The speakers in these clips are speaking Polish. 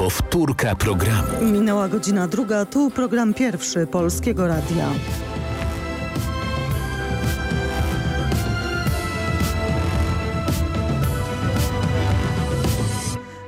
Powtórka programu. Minęła godzina druga, tu program pierwszy Polskiego Radia.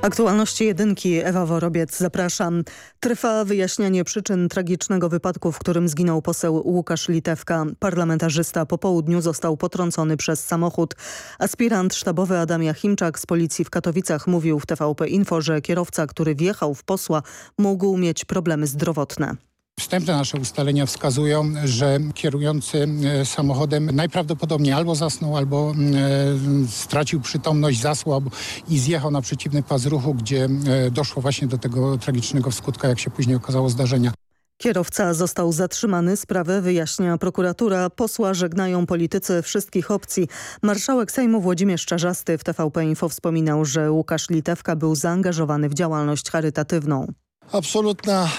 Aktualności jedynki, Ewa Worobiec, zapraszam. Trwa wyjaśnianie przyczyn tragicznego wypadku, w którym zginął poseł Łukasz Litewka. Parlamentarzysta po południu został potrącony przez samochód. Aspirant sztabowy Adam Jachimczak z policji w Katowicach mówił w TVP Info, że kierowca, który wjechał w posła mógł mieć problemy zdrowotne. Wstępne nasze ustalenia wskazują, że kierujący e, samochodem najprawdopodobniej albo zasnął, albo e, stracił przytomność, zasłabł i zjechał na przeciwny pas ruchu, gdzie e, doszło właśnie do tego tragicznego skutka, jak się później okazało, zdarzenia. Kierowca został zatrzymany, sprawę wyjaśnia prokuratura. Posła żegnają politycy wszystkich opcji. Marszałek Sejmu Włodzimierz Czarzasty w TVP Info wspominał, że Łukasz Litewka był zaangażowany w działalność charytatywną. Absolutna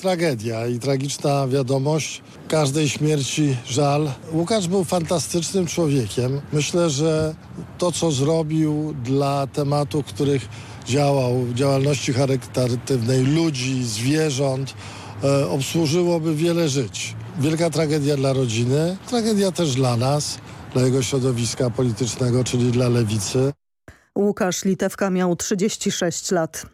tragedia i tragiczna wiadomość. Każdej śmierci żal. Łukasz był fantastycznym człowiekiem. Myślę, że to, co zrobił dla tematów, których działał, działalności charytatywnej ludzi, zwierząt, e, obsłużyłoby wiele żyć. Wielka tragedia dla rodziny, tragedia też dla nas, dla jego środowiska politycznego, czyli dla lewicy. Łukasz Litewka miał 36 lat.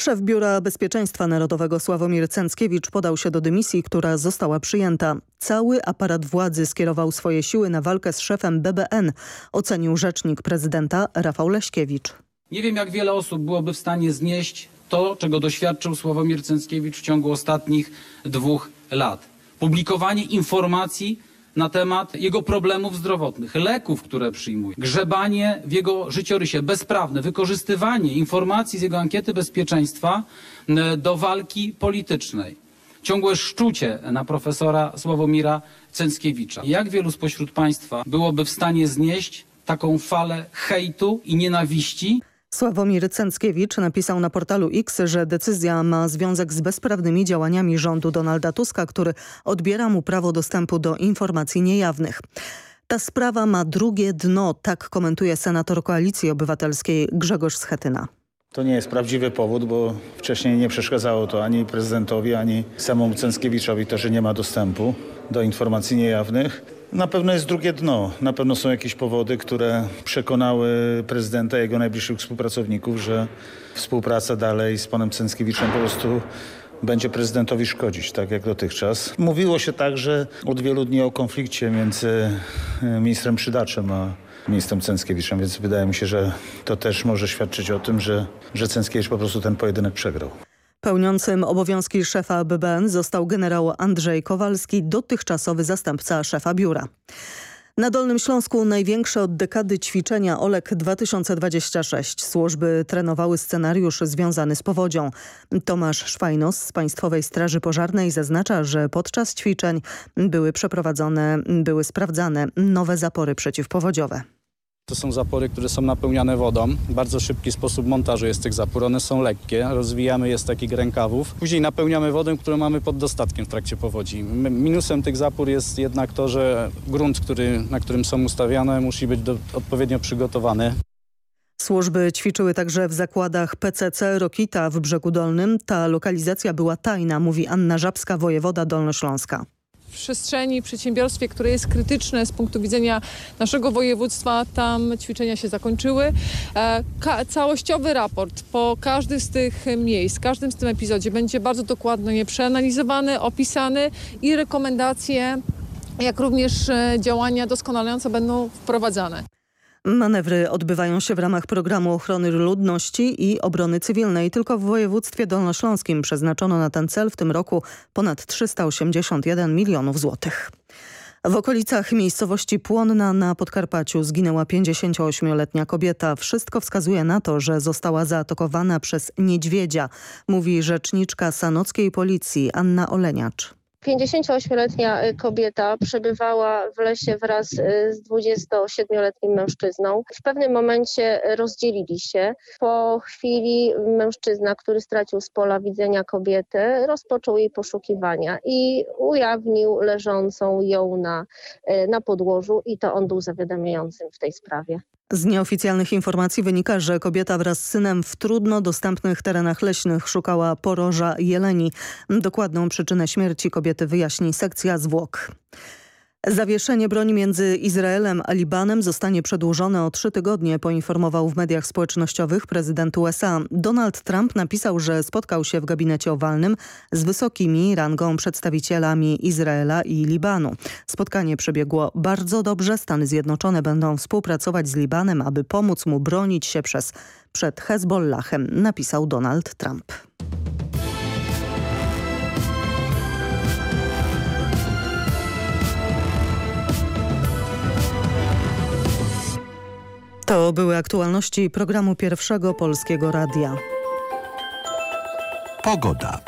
Szef Biura Bezpieczeństwa Narodowego Sławomir Cęckiewicz podał się do dymisji, która została przyjęta. Cały aparat władzy skierował swoje siły na walkę z szefem BBN, ocenił rzecznik prezydenta Rafał Leśkiewicz. Nie wiem jak wiele osób byłoby w stanie znieść to, czego doświadczył Sławomir Cęckiewicz w ciągu ostatnich dwóch lat. Publikowanie informacji na temat jego problemów zdrowotnych, leków, które przyjmuje, grzebanie w jego życiorysie bezprawne, wykorzystywanie informacji z jego ankiety bezpieczeństwa do walki politycznej. Ciągłe szczucie na profesora Sławomira Cęckiewicza. Jak wielu spośród Państwa byłoby w stanie znieść taką falę hejtu i nienawiści, Sławomir Cęckiewicz napisał na portalu X, że decyzja ma związek z bezprawnymi działaniami rządu Donalda Tuska, który odbiera mu prawo dostępu do informacji niejawnych. Ta sprawa ma drugie dno, tak komentuje senator Koalicji Obywatelskiej Grzegorz Schetyna. To nie jest prawdziwy powód, bo wcześniej nie przeszkadzało to ani prezydentowi, ani samemu Cęckiewiczowi to, że nie ma dostępu do informacji niejawnych. Na pewno jest drugie dno. Na pewno są jakieś powody, które przekonały prezydenta i jego najbliższych współpracowników, że współpraca dalej z panem Cęckiewiczem po prostu będzie prezydentowi szkodzić, tak jak dotychczas. Mówiło się także od wielu dni o konflikcie między e, ministrem Przydaczem a ministrem Cęckiewiczem, więc wydaje mi się, że to też może świadczyć o tym, że, że Cęckiewicz po prostu ten pojedynek przegrał. Pełniącym obowiązki szefa BBN został generał Andrzej Kowalski, dotychczasowy zastępca szefa biura. Na Dolnym Śląsku największe od dekady ćwiczenia OLEK 2026. Służby trenowały scenariusz związany z powodzią. Tomasz Szwajnos z Państwowej Straży Pożarnej zaznacza, że podczas ćwiczeń były przeprowadzone, były sprawdzane nowe zapory przeciwpowodziowe. To są zapory, które są napełniane wodą. Bardzo szybki sposób montażu jest tych zapór. One są lekkie. Rozwijamy je z takich rękawów. Później napełniamy wodę, którą mamy pod dostatkiem w trakcie powodzi. Minusem tych zapór jest jednak to, że grunt, który, na którym są ustawiane musi być do, odpowiednio przygotowany. Służby ćwiczyły także w zakładach PCC Rokita w Brzegu Dolnym. Ta lokalizacja była tajna, mówi Anna Żabska, wojewoda dolnośląska przestrzeni, przedsiębiorstwie, które jest krytyczne z punktu widzenia naszego województwa, tam ćwiczenia się zakończyły. E, całościowy raport po każdym z tych miejsc, każdym z tym epizodzie będzie bardzo dokładnie przeanalizowany, opisany i rekomendacje, jak również e, działania doskonalające będą wprowadzane. Manewry odbywają się w ramach programu ochrony ludności i obrony cywilnej. Tylko w województwie dolnośląskim przeznaczono na ten cel w tym roku ponad 381 milionów złotych. W okolicach miejscowości Płonna na Podkarpaciu zginęła 58-letnia kobieta. Wszystko wskazuje na to, że została zaatakowana przez niedźwiedzia, mówi rzeczniczka sanockiej policji Anna Oleniacz. 58-letnia y, kobieta przebywała w lesie wraz y, z 27-letnim mężczyzną. W pewnym momencie rozdzielili się. Po chwili mężczyzna, który stracił z pola widzenia kobietę, rozpoczął jej poszukiwania i ujawnił leżącą ją na, y, na podłożu i to on był zawiadamiającym w tej sprawie. Z nieoficjalnych informacji wynika, że kobieta wraz z synem w trudno dostępnych terenach leśnych szukała poroża jeleni. Dokładną przyczynę śmierci kobiety wyjaśni sekcja zwłok. Zawieszenie broni między Izraelem a Libanem zostanie przedłużone o trzy tygodnie, poinformował w mediach społecznościowych prezydent USA. Donald Trump napisał, że spotkał się w gabinecie owalnym z wysokimi rangą przedstawicielami Izraela i Libanu. Spotkanie przebiegło bardzo dobrze. Stany Zjednoczone będą współpracować z Libanem, aby pomóc mu bronić się przez, przed Hezbollahem, napisał Donald Trump. To były aktualności programu Pierwszego Polskiego Radia. Pogoda.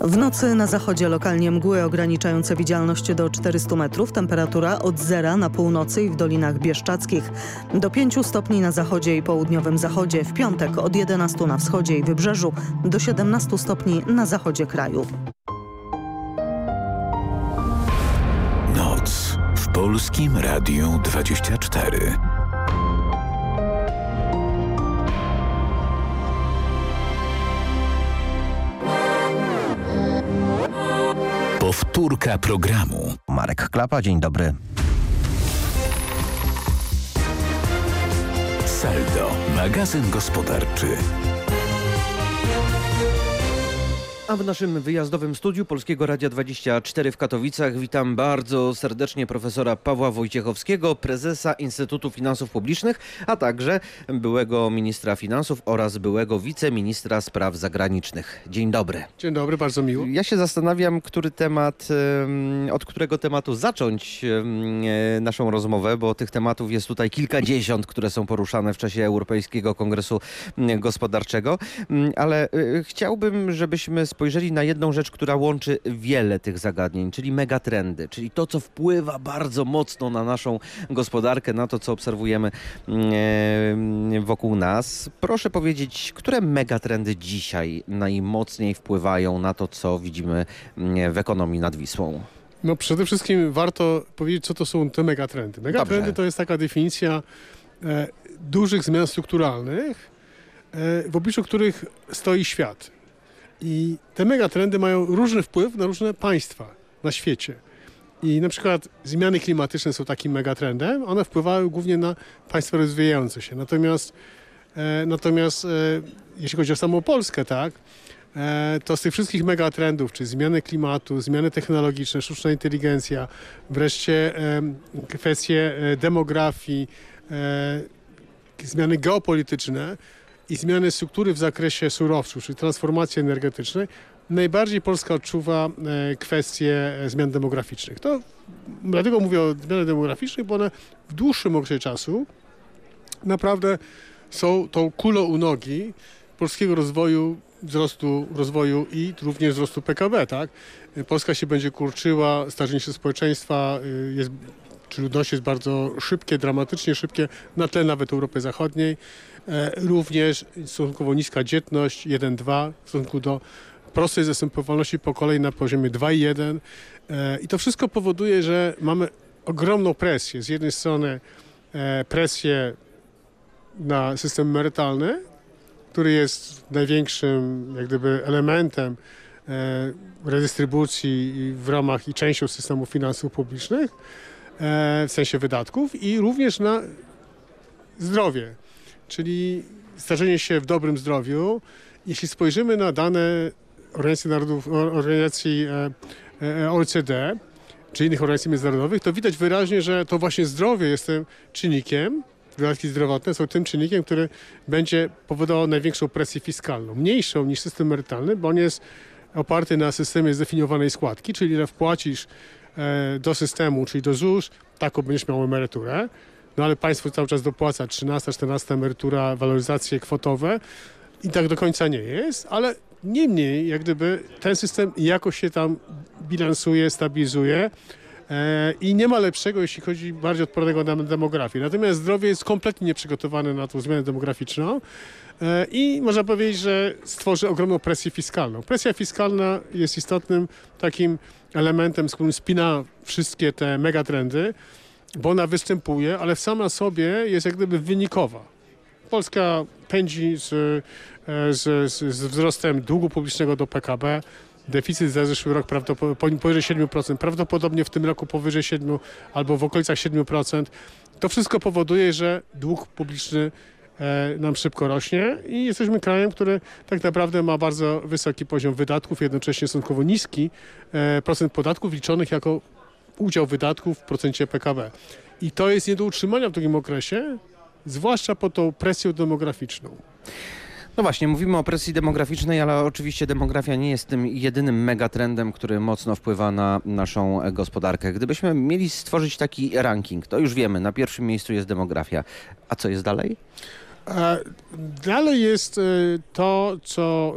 W nocy na zachodzie lokalnie mgły ograniczające widzialność do 400 metrów, temperatura od zera na północy i w dolinach bieszczadzkich do 5 stopni na zachodzie i południowym zachodzie, w piątek od 11 na wschodzie i wybrzeżu do 17 stopni na zachodzie kraju. Noc w Polskim Radiu 24. Powtórka programu. Marek Klapa, dzień dobry. Saldo, magazyn gospodarczy. A w naszym wyjazdowym studiu Polskiego Radia 24 w Katowicach witam bardzo serdecznie profesora Pawła Wojciechowskiego, prezesa Instytutu Finansów Publicznych, a także byłego ministra finansów oraz byłego wiceministra spraw zagranicznych. Dzień dobry. Dzień dobry, bardzo miło. Ja się zastanawiam, który temat, em, od którego tematu zacząć e, naszą rozmowę, bo tych tematów jest tutaj kilkadziesiąt, które są poruszane w czasie Europejskiego Kongresu Gospodarczego, ale e, chciałbym, żebyśmy spojrzeli na jedną rzecz, która łączy wiele tych zagadnień, czyli megatrendy, czyli to, co wpływa bardzo mocno na naszą gospodarkę, na to, co obserwujemy mm, e, wokół nas. Proszę powiedzieć, które megatrendy dzisiaj najmocniej wpływają na to, co widzimy mm, w ekonomii nad Wisłą? No przede wszystkim warto powiedzieć, co to są te megatrendy. Megatrendy Dobrze. to jest taka definicja e, dużych zmian strukturalnych, e, w obliczu których stoi świat. I te megatrendy mają różny wpływ na różne państwa na świecie. I na przykład zmiany klimatyczne są takim megatrendem. One wpływają głównie na państwa rozwijające się. Natomiast, e, natomiast e, jeśli chodzi o samą Polskę, tak, e, to z tych wszystkich megatrendów, czy zmiany klimatu, zmiany technologiczne, sztuczna inteligencja, wreszcie kwestie e, demografii, e, zmiany geopolityczne i zmiany struktury w zakresie surowców, czyli transformacji energetycznej, najbardziej Polska odczuwa e, kwestie e, zmian demograficznych. To dlatego mówię o zmianach demograficznych, bo one w dłuższym okresie czasu naprawdę są tą kulą u nogi polskiego rozwoju, wzrostu rozwoju i również wzrostu PKB, tak? Polska się będzie kurczyła, starzenie się społeczeństwa y, jest, czy ludności jest bardzo szybkie, dramatycznie szybkie, na tle nawet Europy Zachodniej. E, Również stosunkowo niska dzietność 1,2 w stosunku do prostej zastępowalności po kolei na poziomie 2,1. E, I to wszystko powoduje, że mamy ogromną presję. Z jednej strony e, presję na system emerytalny, który jest największym jak gdyby elementem redystrybucji w ramach i częścią systemu finansów publicznych, w sensie wydatków i również na zdrowie, czyli starzenie się w dobrym zdrowiu. Jeśli spojrzymy na dane Organizacji Narodów, Organizacji e, e, OECD czy innych organizacji międzynarodowych, to widać wyraźnie, że to właśnie zdrowie jest tym czynnikiem, wydatki zdrowotne są tym czynnikiem, który będzie powodował największą presję fiskalną. Mniejszą niż system emerytalny, bo on jest oparty na systemie zdefiniowanej składki, czyli ile wpłacisz e, do systemu, czyli do ZUS, taką będziesz miał emeryturę. No ale państwo cały czas dopłaca 13, 14 emerytura, waloryzacje kwotowe i tak do końca nie jest, ale niemniej jak gdyby ten system jakoś się tam bilansuje, stabilizuje. E, I nie ma lepszego, jeśli chodzi bardziej odpornego na demografię. Natomiast zdrowie jest kompletnie nieprzygotowane na tą zmianę demograficzną e, i można powiedzieć, że stworzy ogromną presję fiskalną. Presja fiskalna jest istotnym takim elementem, z którym spina wszystkie te megatrendy. bo ona występuje, ale sama sobie jest jak gdyby wynikowa. Polska pędzi z, e, z, z, z wzrostem długu publicznego do PKB. Deficyt za zeszły rok powyżej 7%, prawdopodobnie w tym roku powyżej 7 albo w okolicach 7%. To wszystko powoduje, że dług publiczny e, nam szybko rośnie i jesteśmy krajem, który tak naprawdę ma bardzo wysoki poziom wydatków, jednocześnie stosunkowo niski e, procent podatków liczonych jako udział wydatków w procencie PKB. I to jest nie do utrzymania w długim okresie, zwłaszcza pod tą presją demograficzną. No właśnie, mówimy o presji demograficznej, ale oczywiście demografia nie jest tym jedynym megatrendem, który mocno wpływa na naszą gospodarkę. Gdybyśmy mieli stworzyć taki ranking, to już wiemy, na pierwszym miejscu jest demografia. A co jest dalej? E, dalej jest e, to, co,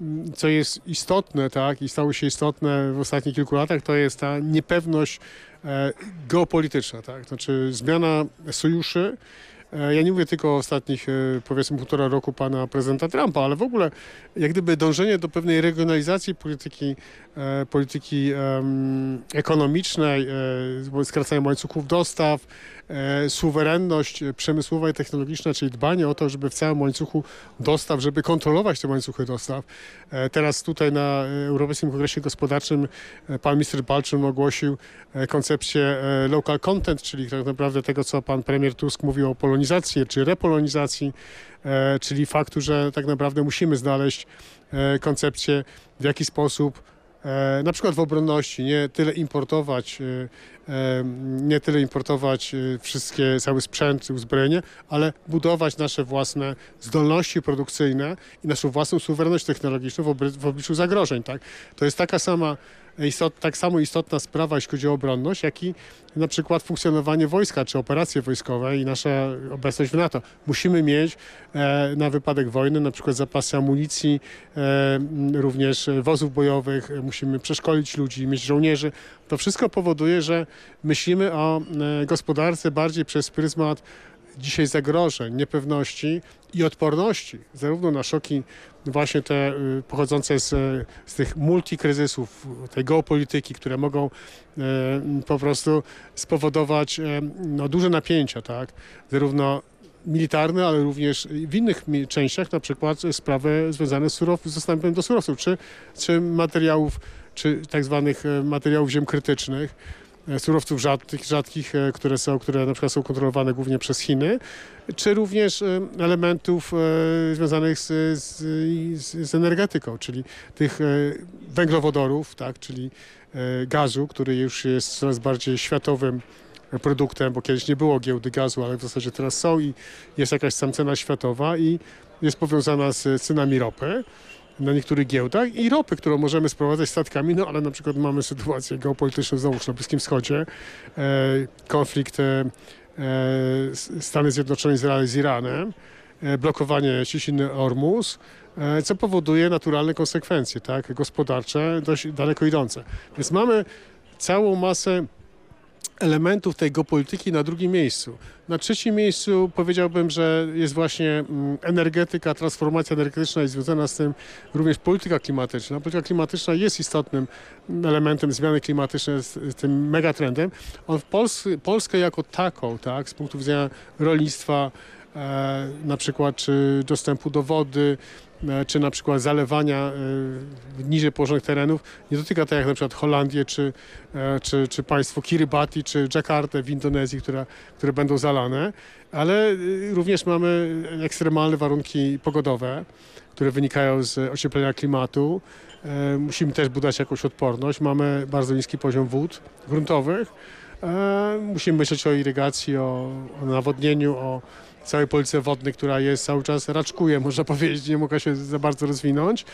e, co jest istotne, tak, i stało się istotne w ostatnich kilku latach, to jest ta niepewność geopolityczna, tak, znaczy zmiana sojuszy, E, ja nie mówię tylko o ostatnich, e, powiedzmy, półtora roku pana prezydenta Trumpa, ale w ogóle jak gdyby dążenie do pewnej regionalizacji polityki, e, polityki ekonomicznej, skracania łańcuchów dostaw, suwerenność przemysłowa i technologiczna, czyli dbanie o to, żeby w całym łańcuchu dostaw, żeby kontrolować te łańcuchy dostaw. Teraz tutaj na Europejskim Kongresie Gospodarczym pan minister Balczyn ogłosił koncepcję local content, czyli tak naprawdę tego, co pan premier Tusk mówił o polonizacji czy repolonizacji, e, czyli faktu, że tak naprawdę musimy znaleźć e, koncepcję, w jaki sposób e, na przykład w obronności, nie tyle importować, nie tyle importować wszystkie, cały sprzęt, uzbrojenie, ale budować nasze własne zdolności produkcyjne i naszą własną suwerenność technologiczną w obliczu zagrożeń. Tak? To jest taka sama istot, tak samo istotna sprawa, jeśli chodzi o obronność, jak i na przykład funkcjonowanie wojska czy operacje wojskowe i nasza obecność w NATO. Musimy mieć e, na wypadek wojny na przykład zapasy amunicji, e, również wozów bojowych, musimy przeszkolić ludzi, mieć żołnierzy. To wszystko powoduje, że myślimy o e, gospodarce bardziej przez pryzmat dzisiaj zagrożeń, niepewności i odporności, zarówno na szoki właśnie te y, pochodzące z, z tych multikryzysów, tej geopolityki, które mogą e, po prostu spowodować e, no, duże napięcia, tak? zarówno militarne, ale również w innych częściach, na przykład sprawy związane z, surow, z dostępem do surowców, czy, czy materiałów, czy tak zwanych materiałów ziem krytycznych. E, surowców rzadkich, rzadkich e, które, są, które na przykład są kontrolowane głównie przez Chiny, czy również e, elementów związanych z, z, z energetyką, czyli tych węglowodorów, tak, czyli gazu, który już jest coraz bardziej światowym produktem, bo kiedyś nie było giełdy gazu, ale w zasadzie teraz są i jest jakaś tam cena światowa i jest powiązana z cenami ropy na niektórych giełdach i ropy, którą możemy sprowadzać statkami, no ale na przykład mamy sytuację geopolityczną znowu na Bliskim Wschodzie, e, konflikt e, Stany Zjednoczone Izrael z Iranem, e, blokowanie ciśniny Ormus, e, co powoduje naturalne konsekwencje tak, gospodarcze dość daleko idące. Więc mamy całą masę elementów tej geopolityki na drugim miejscu. Na trzecim miejscu powiedziałbym, że jest właśnie mm, energetyka, transformacja energetyczna i związana z tym również polityka klimatyczna. Polityka klimatyczna jest istotnym elementem zmiany klimatycznej, z tym megatrendem. On w Pols Polskę jako taką, tak, z punktu widzenia rolnictwa, e, na przykład czy dostępu do wody, czy na przykład zalewania e, niżej położonych terenów nie dotyka tak jak na przykład Holandię, czy, e, czy, czy państwo Kiribati, czy Jakartę w Indonezji, które, które będą zalane, ale również mamy ekstremalne warunki pogodowe, które wynikają z ocieplenia klimatu. Musimy też budować jakąś odporność. Mamy bardzo niski poziom wód gruntowych. Musimy myśleć o irygacji, o, o nawodnieniu, o całej polityce wodnej, która jest cały czas raczkuje, można powiedzieć, nie mogła się za bardzo rozwinąć.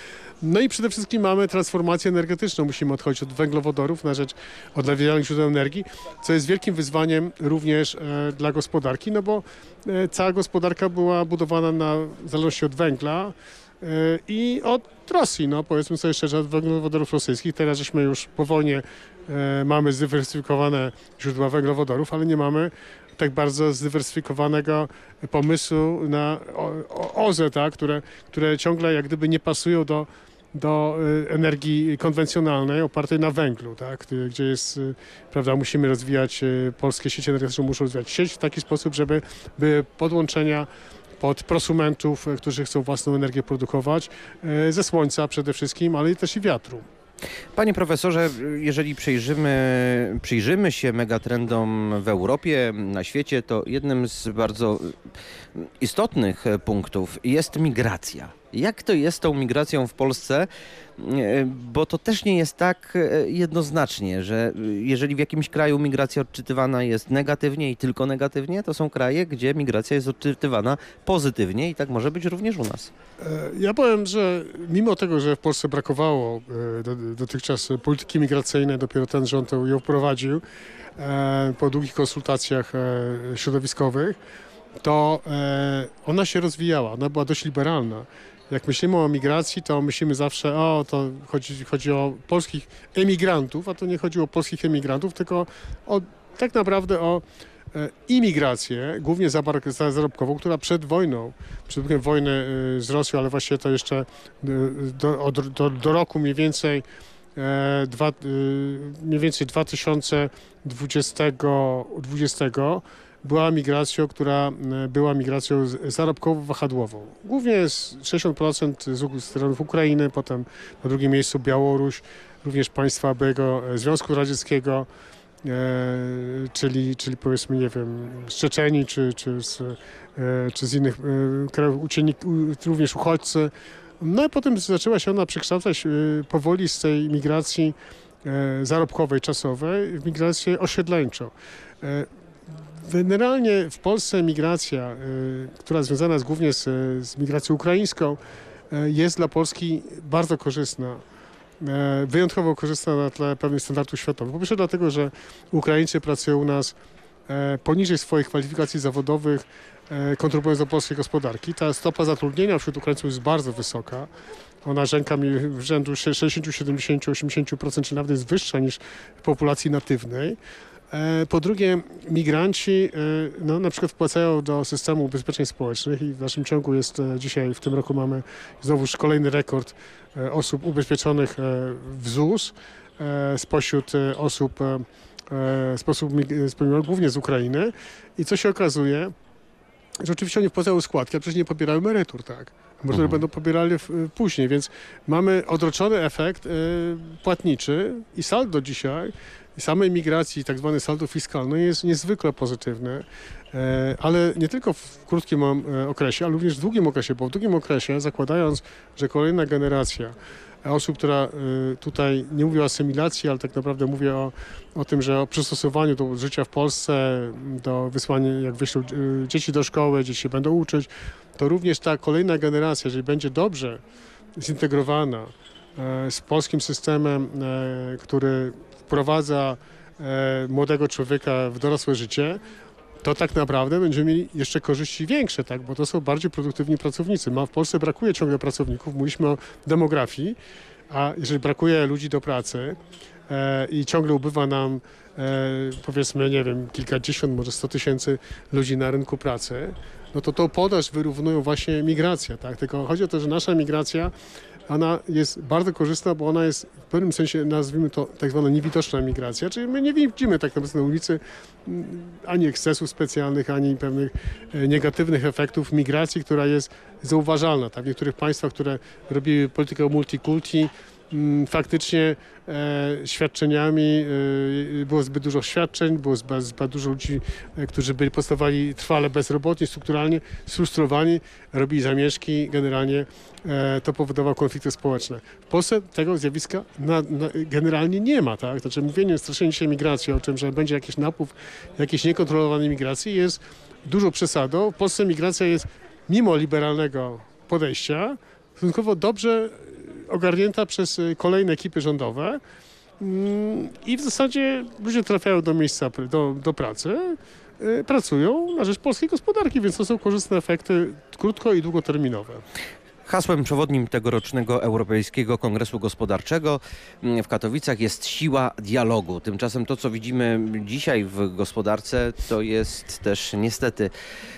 No i przede wszystkim mamy transformację energetyczną. Musimy odchodzić od węglowodorów na rzecz odnawialnych źródeł energii, co jest wielkim wyzwaniem również e, dla gospodarki, no bo e, cała gospodarka była budowana na zależności od węgla e, i od Rosji, no powiedzmy sobie szczerze, od węglowodorów rosyjskich. Teraz żeśmy już po wojnie e, mamy zdywersyfikowane źródła węglowodorów, ale nie mamy tak bardzo zdywersyfikowanego pomysłu na OZE, tak, które, które ciągle jak gdyby nie pasują do do y, energii konwencjonalnej opartej na węglu, tak? Y, gdzie jest, y, prawda, musimy rozwijać, polskie sieci energetyczne muszą rozwijać sieć w taki sposób, żeby były podłączenia pod prosumentów, którzy chcą własną energię produkować, ze słońca przede wszystkim, ale też i wiatru. Panie profesorze, jeżeli przyjrzymy, przyjrzymy się megatrendom w Europie, na świecie, to jednym z bardzo istotnych punktów jest migracja. Jak to jest z tą migracją w Polsce? Bo to też nie jest tak jednoznacznie, że jeżeli w jakimś kraju migracja odczytywana jest negatywnie i tylko negatywnie, to są kraje, gdzie migracja jest odczytywana pozytywnie i tak może być również u nas. E, Ja powiem, że mimo tego, że w Polsce brakowało e, do- dotychczas polityki migracyjnej, dopiero ten rząd ją wprowadził e, po długich konsultacjach e, środowiskowych, to e, ona się rozwijała, ona była dość liberalna. Jak myślimy o migracji, to myślimy zawsze, o, to chodzi, chodzi o polskich emigrantów, a to nie chodzi o polskich emigrantów, tylko o, tak naprawdę o e, imigrację, głównie zarobkową, która przed wojną, przed wybuchem wojny y, z Rosją, ale właśnie to jeszcze y, do, do, do roku mniej więcej e, dwa, mniej więcej 2020 20, była migracją, która e, była migracją zarobkowo-wahadłową. Głównie z 60% z, z terenów Ukrainy, potem na drugim miejscu Białoruś, również państwa byłego e, Związku Radzieckiego, e, czyli, czyli powiedzmy, nie wiem, z Czeczenii czy, czy, z, e, czy z innych e, krajów, również uchodźcy. No i potem zaczęła się ona przekształcać e, powoli z tej migracji zarobkowej, czasowej w migrację osiedleńczą. Generalnie w Polsce migracja, e, która związana jest głównie z, z migracją ukraińską, e, jest dla Polski bardzo korzystna e, wyjątkowo korzystna na tle pewnych standardów światowych. Po pierwsze dlatego, że Ukraińcy pracują u nas poniżej swoich kwalifikacji zawodowych, kontrybując do polskiej gospodarki. Ta stopa zatrudnienia wśród Ukraińców jest bardzo wysoka. Ona rzęka mi w rzędu 60, 70, 80%, czy nawet jest wyższa niż populacji natywnej. E, Po drugie, migranci e, no, na przykład wpłacają do systemu ubezpieczeń społecznych i w naszym ciągu jest e, dzisiaj, w tym roku mamy znowuż kolejny rekord osób ubezpieczonych w ZUS spośród osób, sposób, głównie z Ukrainy. I co się okazuje, że oczywiście oni wpłacają składki, a przecież nie pobierają emerytur, tak? Emerytury Mhm. będą pobierali później, więc mamy odroczony efekt płatniczy i saldo dzisiaj samej migracji, tak zwany saldo fiskalne jest niezwykle pozytywne, e, ale nie tylko w krótkim e, okresie, ale również w długim okresie, bo w długim okresie zakładając, że kolejna generacja osób, która y, tutaj nie mówię o asymilacji, ale tak naprawdę mówię o, o tym, że o przystosowaniu do życia w Polsce, do wysłania, jak wyślą dzieci do szkoły, dzieci się będą uczyć, to również ta kolejna generacja, jeżeli będzie dobrze zintegrowana e, z polskim systemem, e, który wprowadza e, młodego człowieka w dorosłe życie, to tak naprawdę będziemy mieli jeszcze korzyści większe, tak? bo to są bardziej produktywni pracownicy. Ma, w Polsce brakuje ciągle pracowników, mówiliśmy o demografii, a jeżeli brakuje ludzi do pracy e, i ciągle ubywa nam e, powiedzmy, nie wiem, kilkadziesiąt, może sto tysięcy ludzi na rynku pracy, no to tą podaż wyrównują właśnie migracja, tak? Tylko chodzi o to, że nasza migracja ona jest bardzo korzystna, bo ona jest w pewnym sensie, nazwijmy to tak zwana niewidoczna migracja, czyli my nie widzimy tak naprawdę na ulicy mm, ani ekscesów specjalnych, ani pewnych e, negatywnych efektów migracji, która jest zauważalna. Tak? W niektórych państwach, które robiły politykę multikulti, faktycznie e, świadczeniami e, było zbyt dużo świadczeń, było zbyt, dużo ludzi, e, którzy byli postawali trwale bezrobotni, strukturalnie sfrustrowani, robili zamieszki, generalnie to powodowało konflikty społeczne. W Polsce tego zjawiska na, na, generalnie nie ma, tak? Znaczy mówienie, straszenie się migracją, o tym, że będzie jakiś napływ jakiejś niekontrolowanej migracji jest dużo przesadą. W Polsce migracja jest mimo liberalnego podejścia stosunkowo dobrze ogarnięta przez y, kolejne ekipy rządowe Mm, i w zasadzie ludzie trafiają do miejsca, do, do pracy, y, pracują na rzecz polskiej gospodarki, więc to są korzystne efekty krótko i długoterminowe. Hasłem przewodnim tegorocznego Europejskiego Kongresu Gospodarczego mm, w Katowicach jest siła dialogu. Tymczasem to, co widzimy dzisiaj w gospodarce, to jest też niestety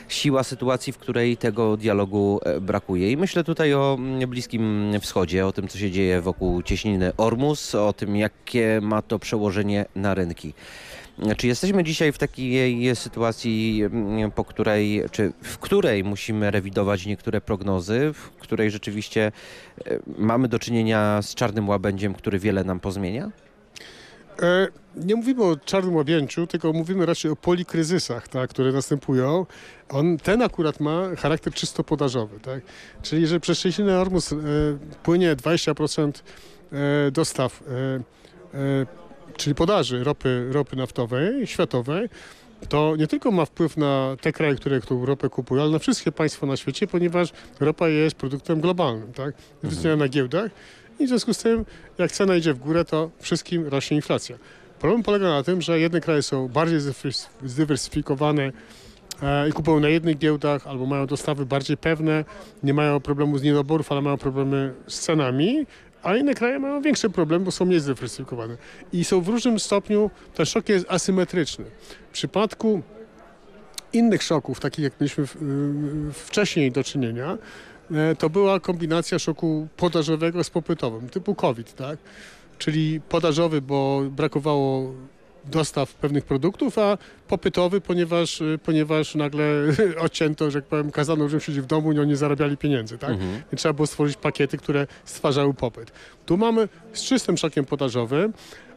siła sytuacji, w której tego dialogu e, brakuje. I myślę tutaj o mm, Bliskim Wschodzie, o tym, co się dzieje wokół cieśniny Ormus, o tym, jakie ma to przełożenie na rynki. Czy jesteśmy dzisiaj w takiej sytuacji, mm, po której, czy w której musimy rewidować niektóre prognozy, w której rzeczywiście e, mamy do czynienia z czarnym łabędziem, który wiele nam pozmienia? E, nie mówimy o czarnym łabędziu, tylko mówimy raczej o polikryzysach, tak, które następują. On, ten akurat ma charakter czysto podażowy. Tak? Czyli że przez Szczecinę Ormus e, płynie 20% e, dostaw e, e, czyli podaży ropy, ropy naftowej, światowej, to nie tylko ma wpływ na te kraje, które tą ropę kupują, ale na wszystkie państwa na świecie, ponieważ ropa jest produktem globalnym, tak? Jest na giełdach i w związku z tym, jak cena idzie w górę, to wszystkim rośnie inflacja. Problem polega na tym, że jedne kraje są bardziej zdywersyfikowane e, i kupują na jednych giełdach albo mają dostawy bardziej pewne, nie mają problemu z niedoborów, ale mają problemy z cenami, a inne kraje mają większe problemy, bo są mniej zdywersyfikowane. I są w różnym stopniu, ten szok jest asymetryczny. W przypadku innych szoków, takich jak mieliśmy wcześniej do czynienia, e, to była kombinacja szoku podażowego z popytowym, typu COVID, tak? Czyli podażowy, bo brakowało dostaw pewnych produktów, a popytowy, ponieważ, y, ponieważ nagle odcięto, że jak powiem, kazano ludziom siedzieć w domu i oni zarabiali pieniędzy, tak? Mhm. I trzeba było stworzyć pakiety, które stwarzały popyt. Tu mamy z czystym szokiem podażowym,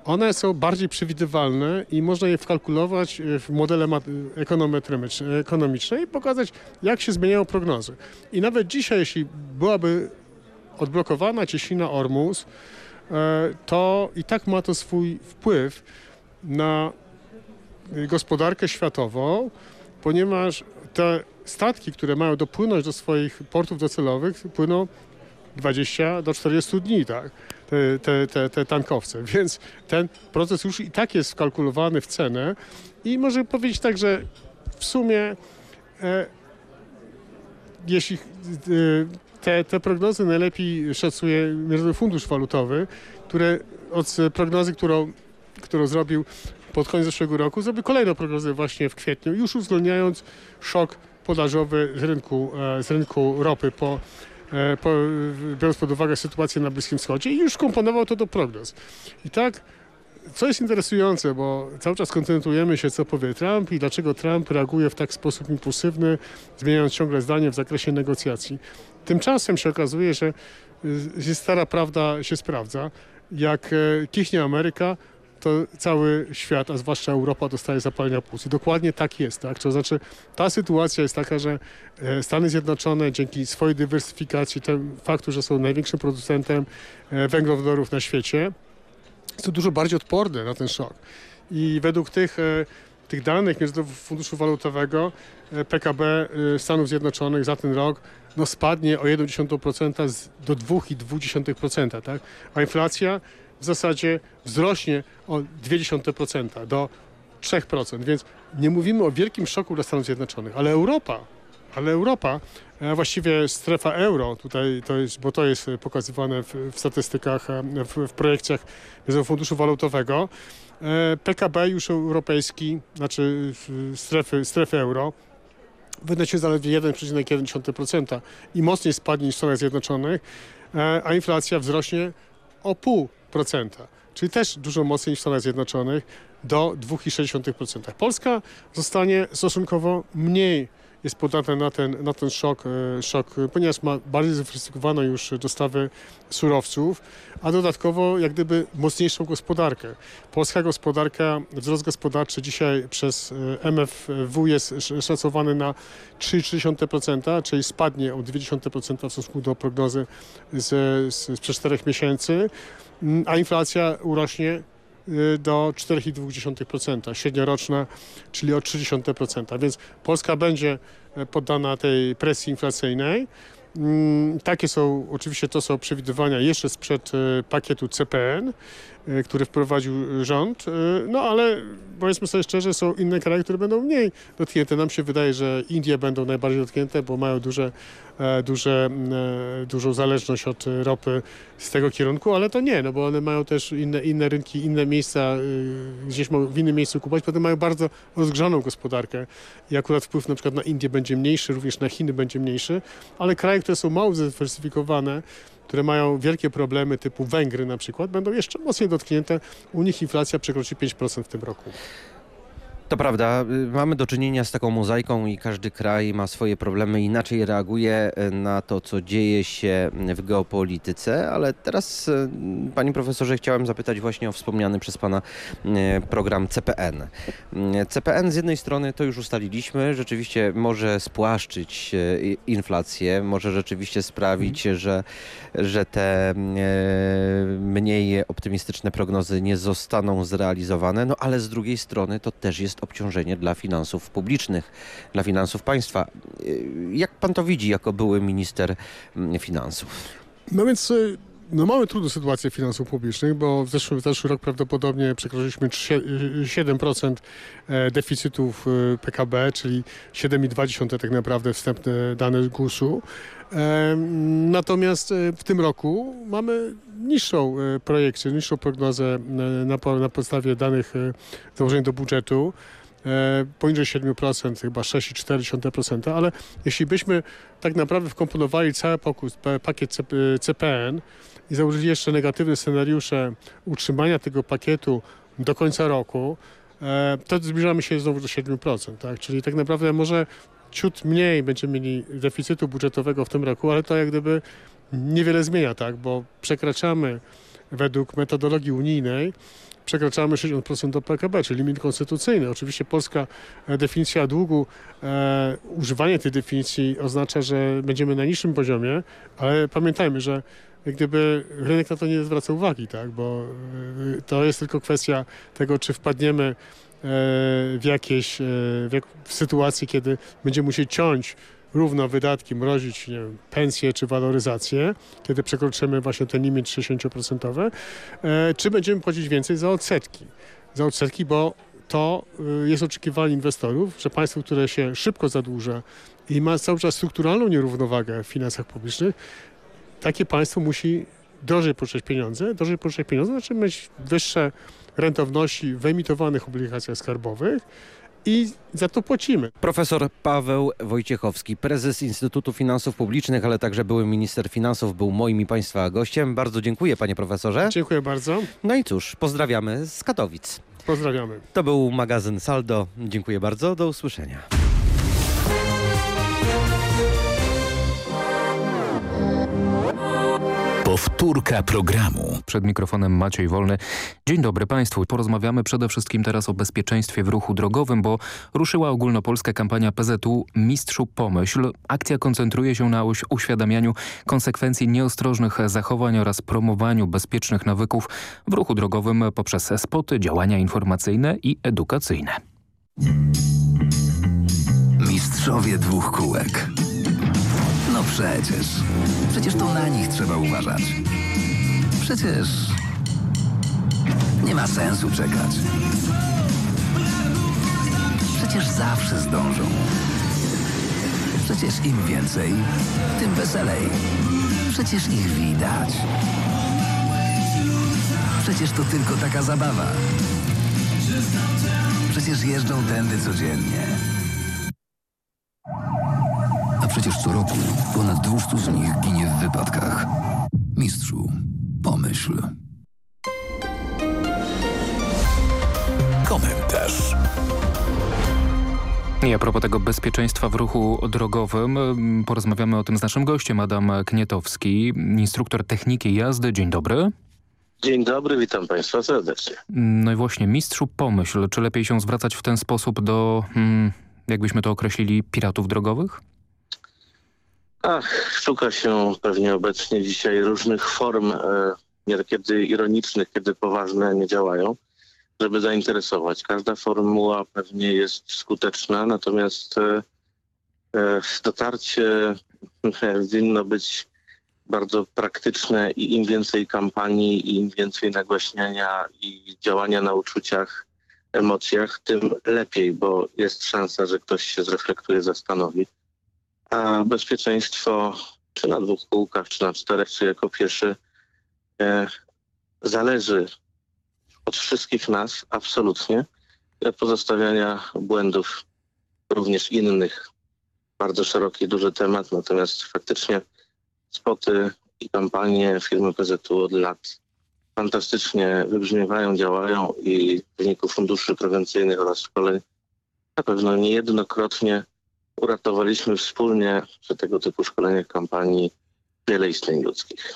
one są bardziej przewidywalne i można je wkalkulować y, w modele ekonomiczne i pokazać, jak się zmieniają prognozy. I nawet dzisiaj, jeśli byłaby odblokowana Ciesina Ormus, e, to i tak ma to swój wpływ na gospodarkę światową, ponieważ te statki, które mają dopłynąć do swoich portów docelowych, płyną 20 do 40 dni, tak? Te, te, te, tankowce. Więc ten proces już i tak jest wkalkulowany w cenę i może powiedzieć tak, że w sumie e, jeśli e, te, te prognozy najlepiej szacuje Międzynarodowy Fundusz Walutowy, które od prognozy, którą którą zrobił pod koniec zeszłego roku, zrobił kolejną prognozę właśnie w kwietniu, już uwzględniając szok podażowy z rynku, e, z rynku ropy po, e, po, biorąc pod uwagę sytuację na Bliskim Wschodzie i już komponował to do prognoz. I tak, co jest interesujące, bo cały czas koncentrujemy się, co powie Trump i dlaczego Trump reaguje w tak sposób impulsywny, zmieniając ciągle zdanie w zakresie negocjacji. Tymczasem się okazuje, że y, stara prawda się sprawdza. Jak e, kichnie Ameryka, to cały świat, a zwłaszcza Europa dostaje zapalenia płuc. I dokładnie tak jest. Tak? To znaczy ta sytuacja jest taka, że e, Stany Zjednoczone dzięki swojej dywersyfikacji, temu faktu, że są największym producentem e, węglowodorów na świecie, są dużo bardziej odporne na ten szok. I według tych, e, tych danych Międzynarodowego Funduszu Walutowego PKB Stanów Zjednoczonych za ten rok no, spadnie o 1,1% do 2,2%, tak? a inflacja w zasadzie wzrośnie o 0,2% do 3%. Więc nie mówimy o wielkim szoku dla Stanów Zjednoczonych, ale Europa, ale Europa, właściwie strefa euro, tutaj to jest, bo to jest pokazywane w, w statystykach, w, w projekcjach Międzynarodowego Funduszu Walutowego, e, PKB już europejski, znaczy strefy, strefy euro, wynosi zaledwie 1,1% i mocniej spadnie niż w Stanach Zjednoczonych, e, a inflacja wzrośnie o pół czyli też dużo mocniej niż w Stanach Zjednoczonych, do 2,6%. Polska zostanie stosunkowo mniej jest podatna na ten, na ten szok, e, szok, ponieważ ma bardziej zdywersyfikowaną już dostawy surowców, a dodatkowo jak gdyby mocniejszą gospodarkę. Polska gospodarka, wzrost gospodarczy dzisiaj przez e, MFW jest szacowany na 3,3%, czyli spadnie o 0,2% w stosunku do prognozy z, z, sprzed 4 miesięcy. Mm, a inflacja urośnie y, do 4,2%, średnioroczna, czyli o 0,3%. Więc Polska będzie e, poddana tej presji inflacyjnej. Mm, takie są, oczywiście to są przewidywania jeszcze sprzed e, pakietu CPN który wprowadził rząd. No ale powiedzmy sobie szczerze, są inne kraje, które będą mniej dotknięte. Nam się wydaje, że Indie będą najbardziej dotknięte, bo mają duże, duże, e, dużą zależność od ropy z tego kierunku, ale to nie, no bo one mają też inne, inne rynki, inne miejsca, e, gdzieś w innym miejscu kupować, potem mają bardzo rozgrzaną gospodarkę i akurat wpływ na przykład na Indię będzie mniejszy, również na Chiny będzie mniejszy, ale kraje, które są mało zdywersyfikowane, które mają wielkie problemy typu Węgry na przykład, będą jeszcze mocniej dotknięte. U nich inflacja przekroczy 5% w tym roku. To prawda, y, mamy do czynienia z taką mozaiką i każdy kraj ma swoje problemy, inaczej reaguje y, na to, co dzieje się w geopolityce, ale teraz, y, panie profesorze, chciałem zapytać właśnie o wspomniany przez pana program CPN. CPN z jednej strony, to już ustaliliśmy, rzeczywiście może spłaszczyć inflację, może rzeczywiście sprawić, że, że te mniej optymistyczne prognozy nie zostaną zrealizowane, no ale z drugiej strony to też jest obciążenie dla finansów publicznych, dla finansów państwa. Y, Jak pan to widzi jako były minister mm, finansów? No więc y, no mamy trudną sytuację finansów publicznych, bo w zeszły, w zeszły rok prawdopodobnie przekroczyliśmy trze- y, 7% e, deficytów PKB, czyli 7,2 tak naprawdę wstępne dane GUS-u. Natomiast e, w tym roku mamy niższą e, projekcję, niższą prognozę e, na, na podstawie danych założeń do budżetu. Poniżej 7%, chyba 6,4%, ale jeśli byśmy tak naprawdę wkomponowali cały pokus, pa- pakiet CPN i założyli jeszcze negatywne scenariusze utrzymania tego pakietu do końca roku, to zbliżamy się znowu do 7%. Tak? Czyli tak naprawdę może ciut mniej będziemy mieli deficytu budżetowego w tym roku, ale to jak gdyby niewiele zmienia, tak? bo przekraczamy według metodologii unijnej przekraczamy 60% do PKB, czyli limit konstytucyjny. Oczywiście polska e, definicja długu, e, używanie tej definicji oznacza, że będziemy na niższym poziomie, ale pamiętajmy, że jak gdyby rynek na to nie zwraca uwagi, tak? bo e, to jest tylko kwestia tego, czy wpadniemy w jakieś e, w, sytuacji, kiedy będziemy musieli ciąć równo wydatki, mrozić nie wiem, pensje czy waloryzację, kiedy przekroczymy właśnie ten limit 60%, e, czy będziemy płacić więcej za odsetki. Za odsetki, bo to jest oczekiwanie inwestorów, że państwo, które się szybko zadłuża i ma cały czas strukturalną nierównowagę w finansach publicznych, takie państwo musi drożej pożyczać pieniądze. Drożej pożyczać pieniądze znaczy mieć wyższe rentowności w emitowanych obligacjach skarbowych i za to płacimy. Profesor Paweł Wojciechowski, prezes Instytutu Finansów Publicznych, ale także były minister finansów, był moim i państwa gościem. Bardzo dziękuję panie profesorze. Dziękuję bardzo. No i cóż, pozdrawiamy z Katowic. Pozdrawiamy. To był magazyn Saldo. Dziękuję bardzo, do usłyszenia. Powtórka programu. Przed mikrofonem Maciej Wolny. Dzień dobry Państwu. Porozmawiamy przede wszystkim teraz o bezpieczeństwie w ruchu drogowym, bo ruszyła ogólnopolska kampania PZU Mistrzu Pomyśl. Akcja koncentruje się na uś- uświadamianiu konsekwencji nieostrożnych zachowań oraz promowaniu bezpiecznych nawyków w ruchu drogowym poprzez spoty, działania informacyjne i edukacyjne. Mistrzowie dwóch kółek. Przecież. Przecież to na nich trzeba uważać. Przecież nie ma sensu czekać. Przecież zawsze zdążą. Przecież im więcej, tym weselej. Przecież ich widać. Przecież to tylko taka zabawa. Przecież jeżdżą tędy codziennie. Przecież co roku ponad 200 z nich ginie w wypadkach. Mistrzu, pomyśl. Komentarz. I a propos tego bezpieczeństwa w ruchu drogowym, mm, porozmawiamy o tym z naszym gościem, Adam Knietowski, instruktor techniki jazdy. Dzień dobry. Dzień dobry, witam Państwa serdecznie. No i właśnie, mistrzu pomyśl, czy lepiej się zwracać w ten sposób do, hmm, jakbyśmy to określili, piratów drogowych? Ach, szuka się pewnie obecnie dzisiaj różnych form, e, niekiedy ironicznych, kiedy poważne nie działają, żeby zainteresować. Każda formuła pewnie jest skuteczna, natomiast e, e, dotarcie winno być bardzo praktyczne i im więcej kampanii, i im więcej nagłaśniania i działania na uczuciach, emocjach, tym lepiej, bo jest szansa, że ktoś się zreflektuje, zastanowi. A bezpieczeństwo czy na dwóch kółkach, czy na czterech, czy jako pieszy e, zależy od wszystkich nas absolutnie, pozostawiania błędów również innych. Bardzo szeroki, duży temat, natomiast faktycznie spoty i kampanie firmy PZU od lat fantastycznie wybrzmiewają, działają i w wyniku funduszy prewencyjnych oraz szkoleń na pewno niejednokrotnie uratowaliśmy wspólnie przy tego typu szkoleniach kampanii wiele istnień ludzkich.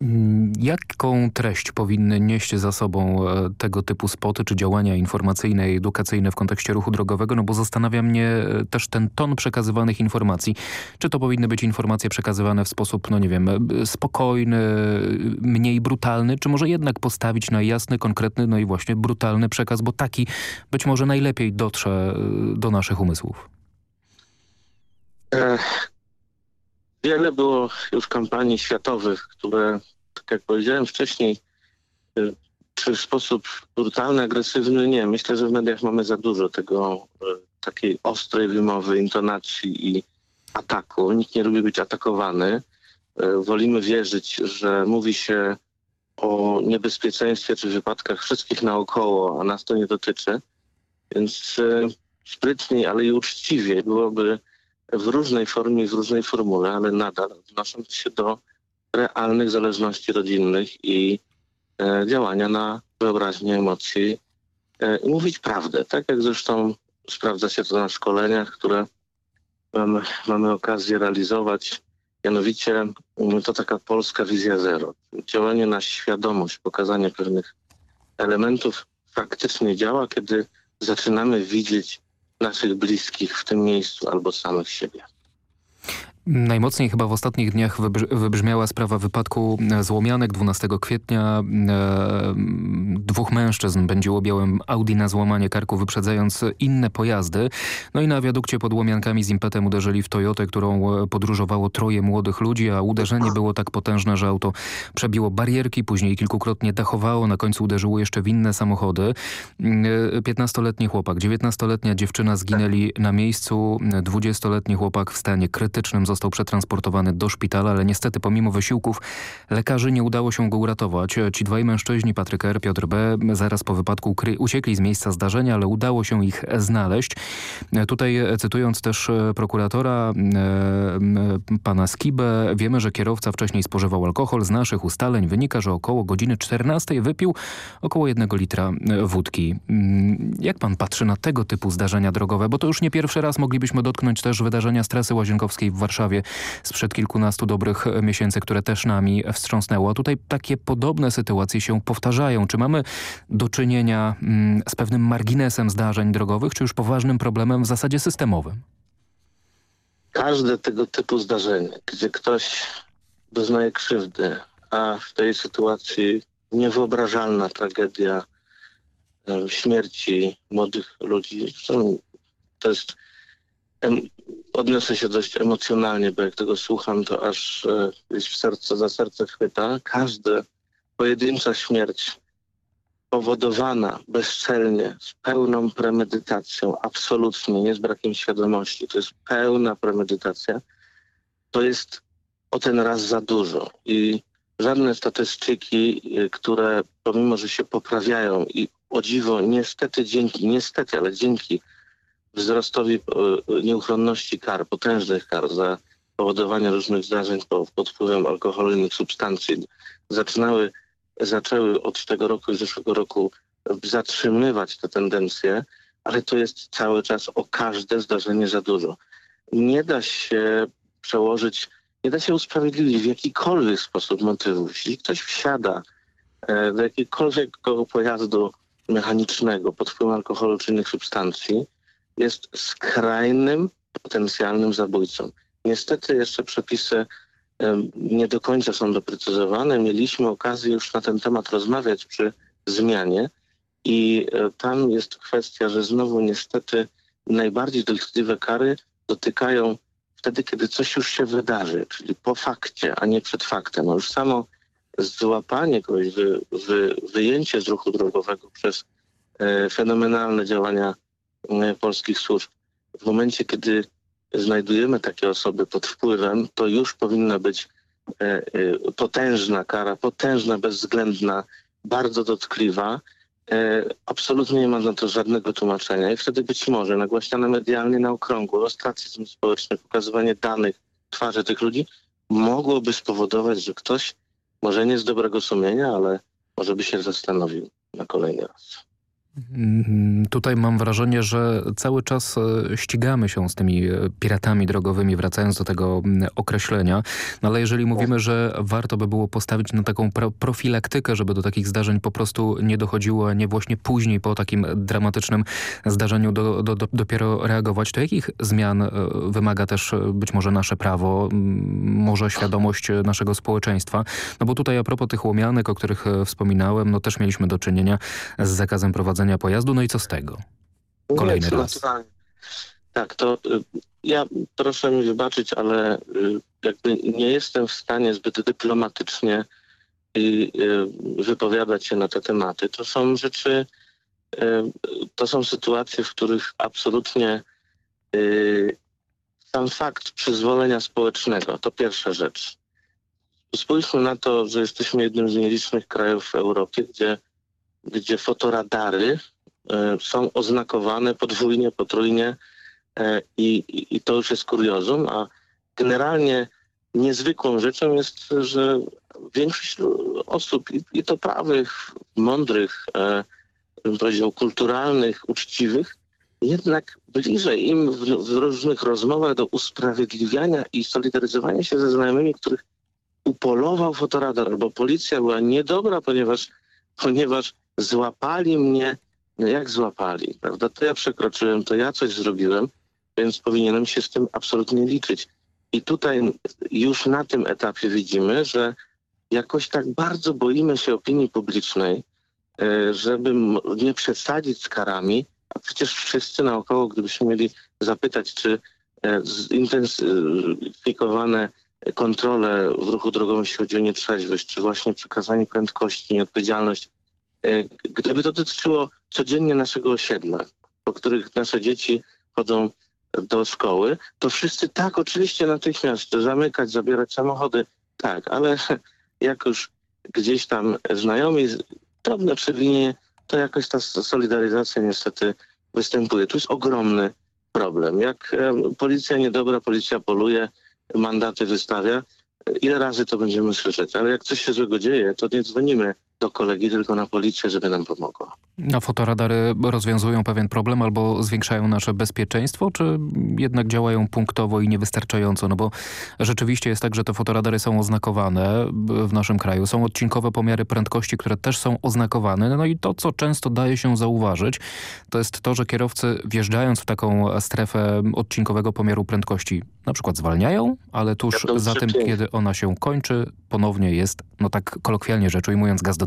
Mm, jaką treść powinny nieść za sobą e, tego typu spoty czy działania informacyjne i edukacyjne w kontekście ruchu drogowego? No bo zastanawia mnie e, też ten ton przekazywanych informacji. Czy to powinny być informacje przekazywane w sposób, no nie wiem, e, spokojny, mniej brutalny, czy może jednak postawić na jasny, konkretny, no i właśnie brutalny przekaz, bo taki być może najlepiej dotrze do naszych umysłów? Wiele było już kampanii światowych, które, tak jak powiedziałem wcześniej, y, czy w sposób brutalny, agresywny, nie. Myślę, że w mediach mamy za dużo tego, y, takiej ostrej wymowy, intonacji i ataku. Nikt nie lubi być atakowany. Y, wolimy wierzyć, że mówi się o niebezpieczeństwie czy wypadkach wszystkich naokoło, a nas to nie dotyczy. Więc sprytniej, ale i uczciwie byłoby w różnej formie, w różnej formule, ale nadal odnosząc się do realnych zależności rodzinnych i e, działania na wyobraźnię emocji e, i mówić prawdę, tak jak zresztą sprawdza się to na szkoleniach, które mamy, mamy okazję realizować. Mianowicie mm, to taka polska wizja zero. Działanie na świadomość, pokazanie pewnych elementów faktycznie działa, kiedy zaczynamy widzieć naszych bliskich w tym miejscu albo samych siebie. Najmocniej chyba w ostatnich dniach wybrzmiała sprawa wypadku e, złomianek 12 kwietnia. E, dwóch mężczyzn pędziło białym Audi na złamanie karku, wyprzedzając inne pojazdy. No i na wiadukcie pod Łomiankami z impetem uderzyli w Toyotę, którą e, podróżowało troje młodych ludzi, a uderzenie było tak potężne, że auto przebiło barierki, później kilkukrotnie dachowało, na końcu uderzyło jeszcze w inne samochody. 15-letni chłopak, 19-letnia dziewczyna zginęli na miejscu, 20-letni chłopak w stanie krytycznym został przetransportowany do szpitala, ale niestety pomimo wysiłków lekarzy nie udało się go uratować. Ci dwaj mężczyźni, Patryk R., Piotr B., zaraz po wypadku uciekli z miejsca zdarzenia, ale udało się ich znaleźć. Tutaj cytując też prokuratora pana Skibę, wiemy, że kierowca wcześniej spożywał alkohol. Z naszych ustaleń wynika, że około godziny 14 wypił około jednego litra wódki. Jak pan patrzy na tego typu zdarzenia drogowe? Bo to już nie pierwszy raz moglibyśmy dotknąć też wydarzenia stresy łazienkowskiej w Warszawie Warszawie sprzed kilkunastu dobrych miesięcy, które też nami wstrząsnęło. A tutaj takie podobne sytuacje się powtarzają. Czy mamy do czynienia mm, z pewnym marginesem zdarzeń drogowych, czy już poważnym problemem w zasadzie systemowym? Każde tego typu zdarzenie, gdzie ktoś doznaje krzywdy, a w tej sytuacji niewyobrażalna tragedia śmierci młodych ludzi. To jest odniosę się dość emocjonalnie, bo jak tego słucham, to aż e, gdzieś w serce za serce chwyta. Każda pojedyncza śmierć powodowana bezczelnie, z pełną premedytacją, absolutnie, nie z brakiem świadomości, to jest pełna premedytacja, to jest o ten raz za dużo. I żadne statystyki, e, które pomimo, że się poprawiają i o dziwo niestety dzięki, niestety, ale dzięki wzrostowi e, nieuchronności kar, potężnych kar za powodowanie różnych zdarzeń pod wpływem alkoholu i innych substancji zaczynały, zaczęły od tego roku i zeszłego roku zatrzymywać te tendencje, ale to jest cały czas o każde zdarzenie za dużo. Nie da się przełożyć, nie da się usprawiedliwić w jakikolwiek sposób motywów. Jeśli ktoś wsiada e, do jakiegokolwiek pojazdu mechanicznego pod wpływem alkoholu czy innych substancji, jest skrajnym potencjalnym zabójcą. Niestety jeszcze przepisy nie do końca są doprecyzowane. Mieliśmy okazję już na ten temat rozmawiać przy zmianie i e, tam jest kwestia, że znowu niestety najbardziej dotkliwe kary dotykają wtedy, kiedy coś już się wydarzy, czyli po fakcie, a nie przed faktem. No już samo złapanie kogoś, wy, wy, wyjęcie z ruchu drogowego przez e, fenomenalne działania polskich służb w momencie, kiedy znajdujemy takie osoby pod wpływem, to już powinna być e, e, potężna kara, potężna, bezwzględna, bardzo dotkliwa. E, absolutnie nie ma na to żadnego tłumaczenia i wtedy być może nagłaśniane medialnie na okrągło, ostracyzm społeczny, pokazywanie danych, twarzy tych ludzi mogłoby spowodować, że ktoś może nie z dobrego sumienia, ale może by się zastanowił na kolejny raz. Mm, Tutaj mam wrażenie, że cały czas e, ścigamy się z tymi e, piratami drogowymi, wracając do tego określenia. No ale jeżeli mówimy, że warto by było postawić na taką pro profilaktykę, żeby do takich zdarzeń po prostu nie dochodziło, a nie właśnie później po takim dramatycznym zdarzeniu do, do, do, dopiero reagować, to jakich zmian e, wymaga też być może nasze prawo, może świadomość naszego społeczeństwa? No bo tutaj a propos tych łomianek, o których wspominałem, no też mieliśmy do czynienia z zakazem prowadzenia pojazdu, no i co z tego? Kolejny Nie, raz. Tak, to y, ja proszę mi wybaczyć, ale y, jakby nie jestem w stanie zbyt dyplomatycznie y, wypowiadać się na te tematy. To są rzeczy, to są sytuacje, w których absolutnie sam fakt przyzwolenia społecznego to pierwsza rzecz. Spójrzmy na to, że jesteśmy jednym z nielicznych krajów w Europie, gdzie, gdzie fotoradary e, są oznakowane podwójnie, potrójnie e, i, i- to już jest kuriozum, a generalnie niezwykłą rzeczą jest, że większość osób, i, i to prawych, mądrych, e, bym powiedział kulturalnych, uczciwych, jednak bliżej im w, w różnych rozmowach do usprawiedliwiania i solidaryzowania się ze znajomymi, których upolował fotoradar, bo policja była niedobra, ponieważ, ponieważ złapali mnie, no jak złapali, prawda? To ja przekroczyłem, to ja coś zrobiłem, więc powinienem się z tym absolutnie liczyć. I tutaj już na tym etapie widzimy, że jakoś tak bardzo boimy się opinii publicznej, e, żeby nie przesadzić z karami, a przecież wszyscy naokoło, gdybyśmy mieli zapytać, czy e, zintensyfikowane kontrole w ruchu drogowym, jeśli chodzi o nietrzeźwość, czy właśnie przekazanie prędkości, nieodpowiedzialność, gdyby to dotyczyło codziennie naszego osiedla, po których nasze dzieci chodzą do szkoły, to wszyscy tak, oczywiście natychmiast zamykać, zabierać samochody, tak, ale jak już gdzieś tam znajomi, drobne przewinienie, to jakoś ta solidaryzacja niestety występuje. Tu jest ogromny problem. Jak policja niedobra, policja poluje, mandaty wystawia, ile razy to będziemy słyszeć, ale jak coś się złego dzieje, to nie dzwonimy do kolegi, tylko na policję, żeby nam pomogła. A fotoradary rozwiązują pewien problem albo zwiększają nasze bezpieczeństwo, czy jednak działają punktowo i niewystarczająco? No bo rzeczywiście jest tak, że te fotoradary są oznakowane w naszym kraju. Są odcinkowe pomiary prędkości, które też są oznakowane. No i to, co często daje się zauważyć, to jest to, że kierowcy wjeżdżając w taką strefę odcinkowego pomiaru prędkości na przykład zwalniają, ale tuż Jadą za tym, kiedy ona się kończy, ponownie jest, no tak kolokwialnie rzecz ujmując, gaz do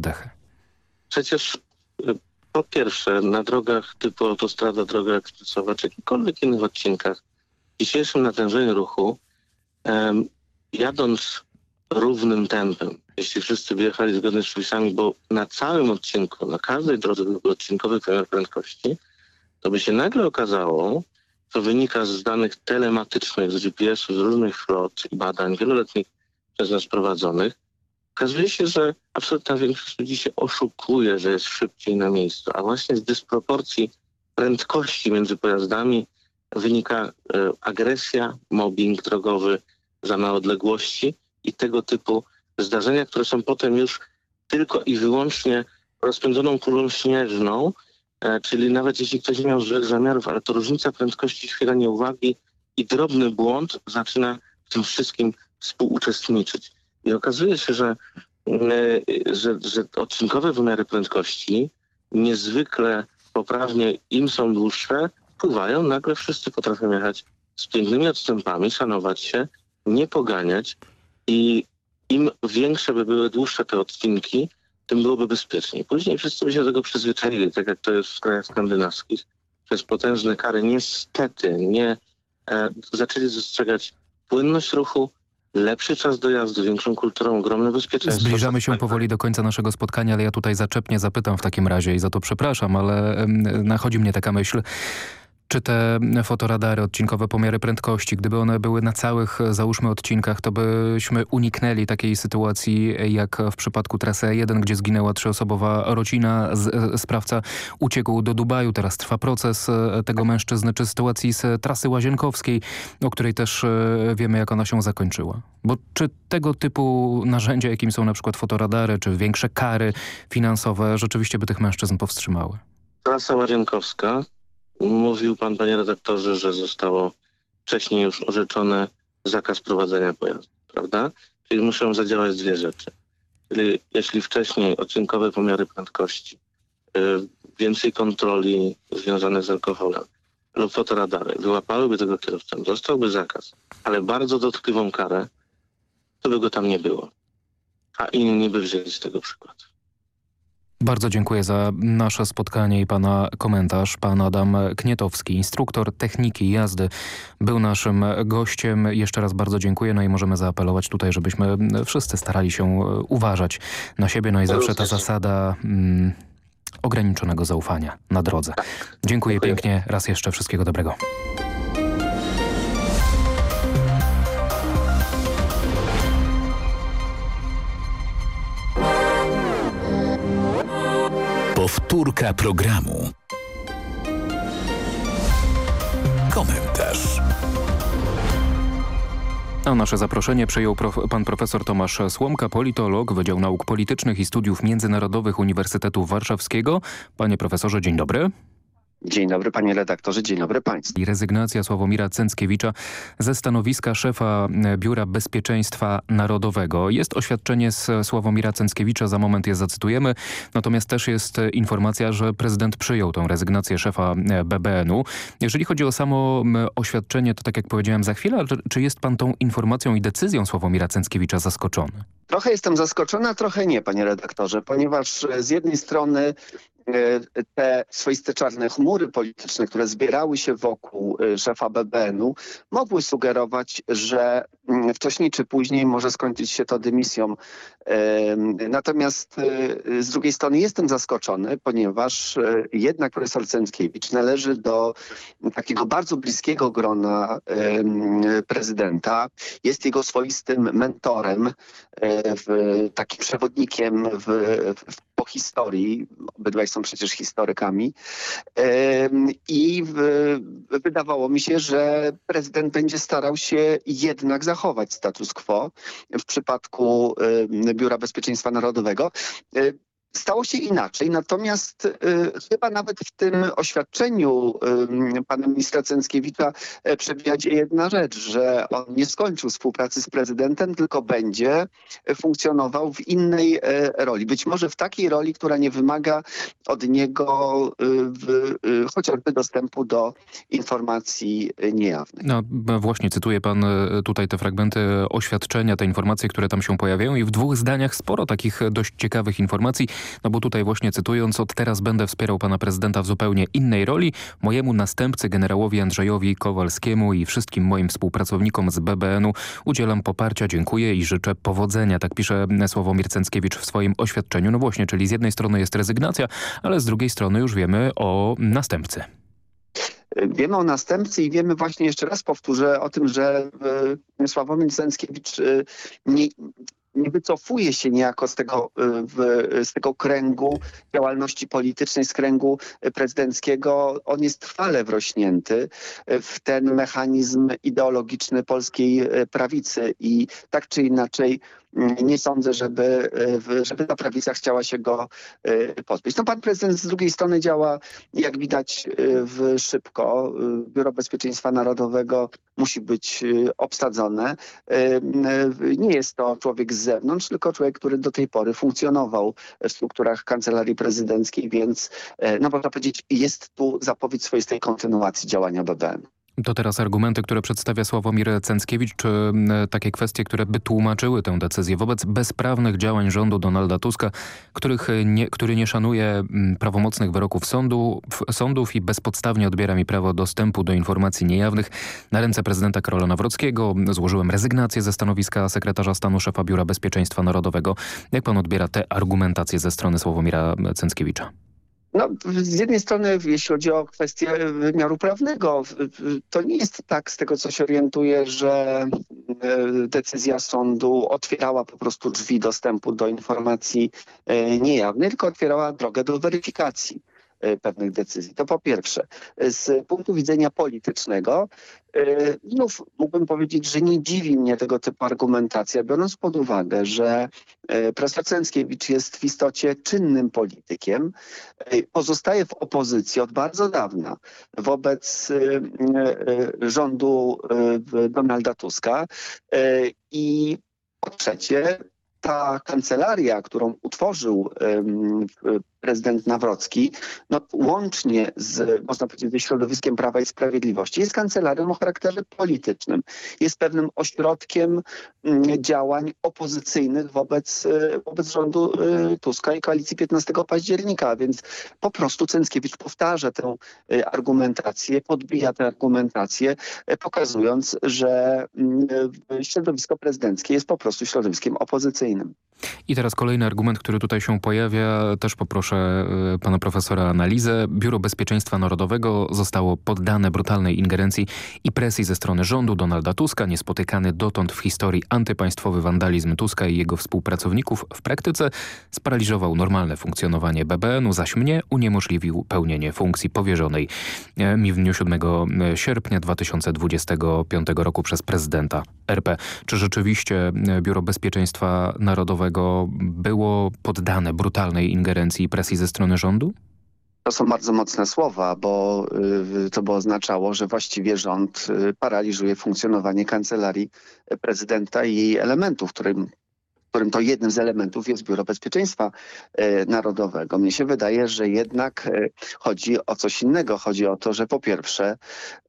Przecież y, po pierwsze na drogach typu autostrada, droga ekspresowa, czy jakichkolwiek innych odcinkach w dzisiejszym natężeniu ruchu jadąc równym tempem, jeśli wszyscy by jechali zgodnie z przepisami, bo na całym odcinku, na każdej drodze byłby odcinkowy pomiar prędkości, to by się nagle okazało, co wynika z danych telematycznych, z GPS-u, z różnych flot i badań wieloletnich przez nas prowadzonych, okazuje się, że absolutna większość ludzi się oszukuje, że jest szybciej na miejscu, a właśnie z dysproporcji prędkości między pojazdami wynika e, agresja, mobbing drogowy za małe odległości i tego typu zdarzenia, które są potem już tylko i wyłącznie rozpędzoną kulą śnieżną, e, czyli nawet jeśli ktoś nie miał złych zamiarów, ale to różnica prędkości, chwila nieuwagi i drobny błąd zaczyna w tym wszystkim współuczestniczyć. I okazuje się, że, e, że, że odcinkowe wymiary prędkości niezwykle poprawnie, im są dłuższe, wpływają, nagle wszyscy potrafią jechać z pięknymi odstępami, szanować się, nie poganiać i im większe by były dłuższe te odcinki, tym byłoby bezpieczniej. Później wszyscy by się do tego przyzwyczaili, tak jak to jest w krajach skandynawskich. Przez potężne kary niestety nie e, zaczęli dostrzegać płynność ruchu, lepszy czas dojazdu, większą kulturą, ogromne bezpieczeństwo. Zbliżamy się powoli do końca naszego spotkania, ale ja tutaj zaczepnie zapytam w takim razie i za to przepraszam, ale nachodzi mnie taka myśl. Czy te fotoradary, odcinkowe pomiary prędkości, gdyby one były na całych, załóżmy, odcinkach, to byśmy uniknęli takiej sytuacji jak w przypadku trasy E1, gdzie zginęła trzyosobowa rodzina, e, sprawca uciekł do Dubaju, teraz trwa proces e, tego mężczyzny, czy sytuacji z trasy łazienkowskiej, o której też e, wiemy, jak ona się zakończyła. Bo czy tego typu narzędzia, jakim są na przykład fotoradary, czy większe kary finansowe, rzeczywiście by tych mężczyzn powstrzymały? Trasa Łazienkowska, mówił pan, panie redaktorze, że zostało wcześniej już orzeczone zakaz prowadzenia pojazdu, prawda? Czyli muszą zadziałać dwie rzeczy. Czyli jeśli wcześniej odcinkowe pomiary prędkości, y, więcej kontroli związanych z alkoholem lub fotoradary wyłapałyby tego kierowcę, zostałby zakaz, ale bardzo dotkliwą karę, to by go tam nie było. A inni by wzięli z tego przykład. Bardzo dziękuję za nasze spotkanie i pana komentarz. Pan Adam Knietowski, instruktor techniki jazdy, był naszym gościem. Jeszcze raz bardzo dziękuję. No i możemy zaapelować tutaj, żebyśmy wszyscy starali się uważać na siebie. No i zawsze ta zasada mm, ograniczonego zaufania na drodze. Dziękuję, dziękuję pięknie. Raz jeszcze wszystkiego dobrego. Powtórka programu. Komentarz. A nasze zaproszenie przyjął prof pan profesor Tomasz Słomka, politolog, Wydział Nauk Politycznych i Studiów Międzynarodowych Uniwersytetu Warszawskiego. Panie profesorze, dzień dobry. Dzień dobry panie redaktorze, dzień dobry państwu. Rezygnacja Sławomira Cęckiewicza ze stanowiska szefa Biura Bezpieczeństwa Narodowego. Jest oświadczenie z Sławomira Cęckiewicza, za moment je zacytujemy. Natomiast też jest informacja, że prezydent przyjął tą rezygnację szefa BBN-u. Jeżeli chodzi o samo oświadczenie, to tak jak powiedziałem za chwilę, ale czy jest pan tą informacją i decyzją Sławomira Cęckiewicza zaskoczony? Trochę jestem zaskoczona, trochę nie, panie redaktorze, ponieważ z jednej strony te swoiste czarne chmury polityczne, które zbierały się wokół szefa BBN-u, mogły sugerować, że wcześniej czy później może skończyć się to dymisją. Natomiast z drugiej strony jestem zaskoczony, ponieważ jednak profesor Cęckiewicz należy do takiego bardzo bliskiego grona prezydenta. Jest jego swoistym mentorem, takim przewodnikiem w, w, historii. Obydwaj są przecież historykami. I wydawało mi się, że prezydent będzie starał się jednak zachować status quo w przypadku Biura Bezpieczeństwa Narodowego. Stało się inaczej, natomiast y, chyba nawet w tym oświadczeniu y, pana ministra Cęckiewicza y, przebija się jedna rzecz, że on nie skończył współpracy z prezydentem, tylko będzie funkcjonował w innej roli. Być może w takiej roli, która nie wymaga od niego w, chociażby dostępu do informacji niejawnych. No właśnie, cytuje pan tutaj te fragmenty oświadczenia, te informacje, które tam się pojawiają i w dwóch zdaniach sporo takich dość ciekawych informacji. No bo tutaj właśnie cytując, od teraz będę wspierał pana prezydenta w zupełnie innej roli. Mojemu następcy generałowi Andrzejowi Kowalskiemu i wszystkim moim współpracownikom z BBN-u udzielam poparcia, dziękuję i życzę powodzenia. Tak pisze Sławomir Cęckiewicz w swoim oświadczeniu. No właśnie, czyli z jednej strony jest rezygnacja, ale z drugiej strony już wiemy o następcy. Wiemy o następcy i wiemy właśnie, jeszcze raz powtórzę, o tym, że Sławomir Cęckiewicz nie, nie wycofuje się niejako z tego, w, z tego kręgu działalności politycznej, z kręgu prezydenckiego. On jest trwale wrośnięty w ten mechanizm ideologiczny polskiej prawicy i tak czy inaczej nie sądzę, żeby, żeby ta prawica chciała się go pozbyć. No pan prezydent z drugiej strony działa, jak widać, w szybko. Biuro Bezpieczeństwa Narodowego musi być obsadzone. Nie jest to człowiek z zewnątrz, tylko człowiek, który do tej pory funkcjonował w strukturach kancelarii prezydenckiej, więc no można powiedzieć, jest tu zapowiedź swoistej kontynuacji działania BBN. To teraz argumenty, które przedstawia Sławomir Cęckiewicz, czy takie kwestie, które by tłumaczyły tę decyzję wobec bezprawnych działań rządu Donalda Tuska, których nie, który nie szanuje prawomocnych wyroków sądu, sądów i bezpodstawnie odbiera mi prawo dostępu do informacji niejawnych. Na ręce prezydenta Karola Nawrockiego złożyłem rezygnację ze stanowiska sekretarza stanu szefa Biura Bezpieczeństwa Narodowego. Jak pan odbiera te argumentacje ze strony Sławomira Cęckiewicza? No, z jednej strony, jeśli chodzi o kwestię wymiaru prawnego, to nie jest tak, z tego co się orientuję, że e, decyzja sądu otwierała po prostu drzwi dostępu do informacji e, niejawnej, tylko otwierała drogę do weryfikacji. E, pewnych decyzji. To po pierwsze. Z punktu widzenia politycznego e, znów mógłbym powiedzieć, że nie dziwi mnie tego typu argumentacja, biorąc pod uwagę, że e, profesor Cęckiewicz jest w istocie czynnym politykiem, pozostaje w opozycji od bardzo dawna wobec rządu Donalda Tuska i po trzecie ta kancelaria, którą utworzył prezydent Nawrocki, no, łącznie z, można powiedzieć, ze środowiskiem Prawa i Sprawiedliwości, jest kancelarią o charakterze politycznym. Jest pewnym ośrodkiem mm, działań opozycyjnych wobec, y, wobec rządu y, Tuska i koalicji 15 października, więc po prostu Cęckiewicz powtarza tę y, argumentację, podbija tę argumentację, pokazując, że mm, środowisko prezydenckie jest po prostu środowiskiem opozycyjnym. I teraz kolejny argument, który tutaj się pojawia, też poproszę e, pana profesora analizę. Biuro Bezpieczeństwa Narodowego zostało poddane brutalnej ingerencji i presji ze strony rządu Donalda Tuska, niespotykany dotąd w historii antypaństwowy wandalizm Tuska i jego współpracowników w praktyce sparaliżował normalne funkcjonowanie BBN-u, zaś mnie uniemożliwił pełnienie funkcji powierzonej e, mi w dniu 7 e, sierpnia 2025 roku przez prezydenta RP. Czy rzeczywiście Biuro Bezpieczeństwa Narodowego było poddane brutalnej ingerencji i presji ze strony rządu? To są bardzo mocne słowa, bo y, to by oznaczało, że właściwie rząd y, paraliżuje funkcjonowanie kancelarii prezydenta i jej elementów, którym którym to jednym z elementów jest Biuro Bezpieczeństwa e, Narodowego. Mnie się wydaje, że jednak e, chodzi o coś innego. Chodzi o to, że po pierwsze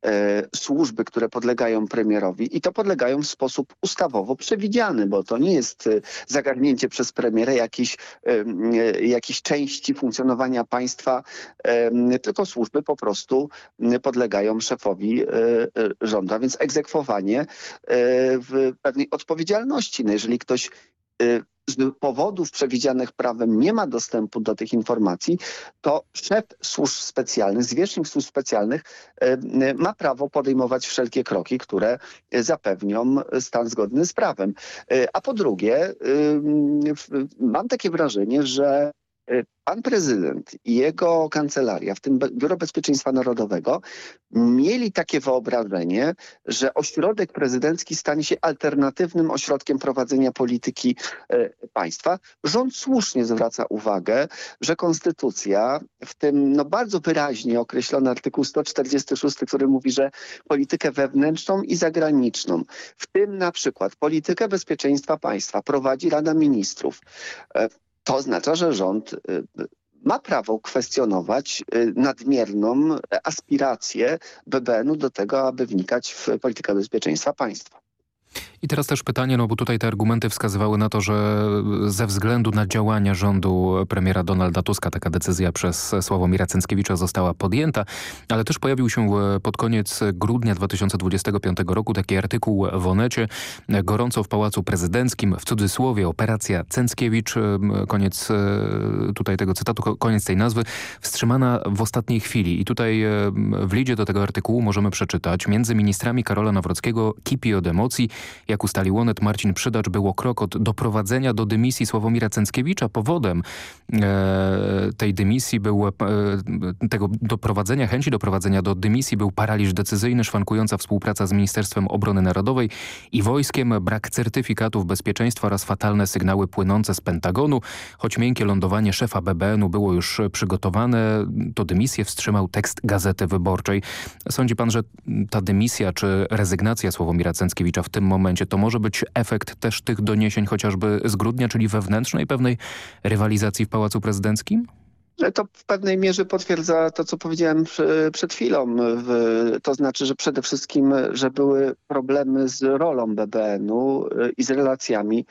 e, służby, które podlegają premierowi i to podlegają w sposób ustawowo przewidziany, bo to nie jest zagarnięcie przez premiera jakiejś, jakiejś części funkcjonowania państwa, tylko służby po prostu podlegają szefowi rządu, a więc egzekwowanie pewnej odpowiedzialności. No jeżeli ktoś z powodów przewidzianych prawem nie ma dostępu do tych informacji, to szef służb specjalnych, zwierzchnik służb specjalnych y, y, ma prawo podejmować wszelkie kroki, które zapewnią stan zgodny z prawem. A po drugie, mam takie wrażenie, że pan prezydent i jego kancelaria, w tym Biuro Bezpieczeństwa Narodowego, mieli takie wyobrażenie, że ośrodek prezydencki stanie się alternatywnym ośrodkiem prowadzenia polityki e, państwa. Rząd słusznie zwraca uwagę, że konstytucja, w tym no, bardzo wyraźnie określony artykuł 146, który mówi, że politykę wewnętrzną i zagraniczną, w tym na przykład politykę bezpieczeństwa państwa prowadzi Rada Ministrów. To oznacza, że rząd y, ma prawo kwestionować y, nadmierną aspirację BBN-u do tego, aby wnikać w politykę bezpieczeństwa państwa. I teraz też pytanie, no bo tutaj te argumenty wskazywały na to, że ze względu na działania rządu premiera Donalda Tuska taka decyzja przez Sławomira Cęckiewicza została podjęta, ale też pojawił się pod koniec grudnia 2025 roku taki artykuł w Onecie, gorąco w Pałacu Prezydenckim, w cudzysłowie operacja Cęckiewicz, koniec e, tutaj tego cytatu, koniec tej nazwy, wstrzymana w ostatniej chwili. I tutaj w lidzie do tego artykułu możemy przeczytać, między ministrami Karola Nawrockiego kipi od emocji, jak ustalił Onet, Marcin Przydacz było krok od doprowadzenia do dymisji Sławomira Cęckiewicza. Powodem e, tej dymisji był, e, tego doprowadzenia, chęci doprowadzenia do dymisji był paraliż decyzyjny, szwankująca współpraca z Ministerstwem Obrony Narodowej i wojskiem, brak certyfikatów bezpieczeństwa oraz fatalne sygnały płynące z Pentagonu. Choć miękkie lądowanie szefa BBN-u było już przygotowane, to dymisję wstrzymał tekst Gazety Wyborczej. Sądzi pan, że ta dymisja czy rezygnacja Sławomira Cęckiewicza w tym momencie momencie. To może być efekt też tych doniesień chociażby z grudnia, czyli wewnętrznej pewnej rywalizacji w Pałacu Prezydenckim? To w pewnej mierze potwierdza to, co powiedziałem przed chwilą. To znaczy, że przede wszystkim, że były problemy z rolą BBN-u i z relacjami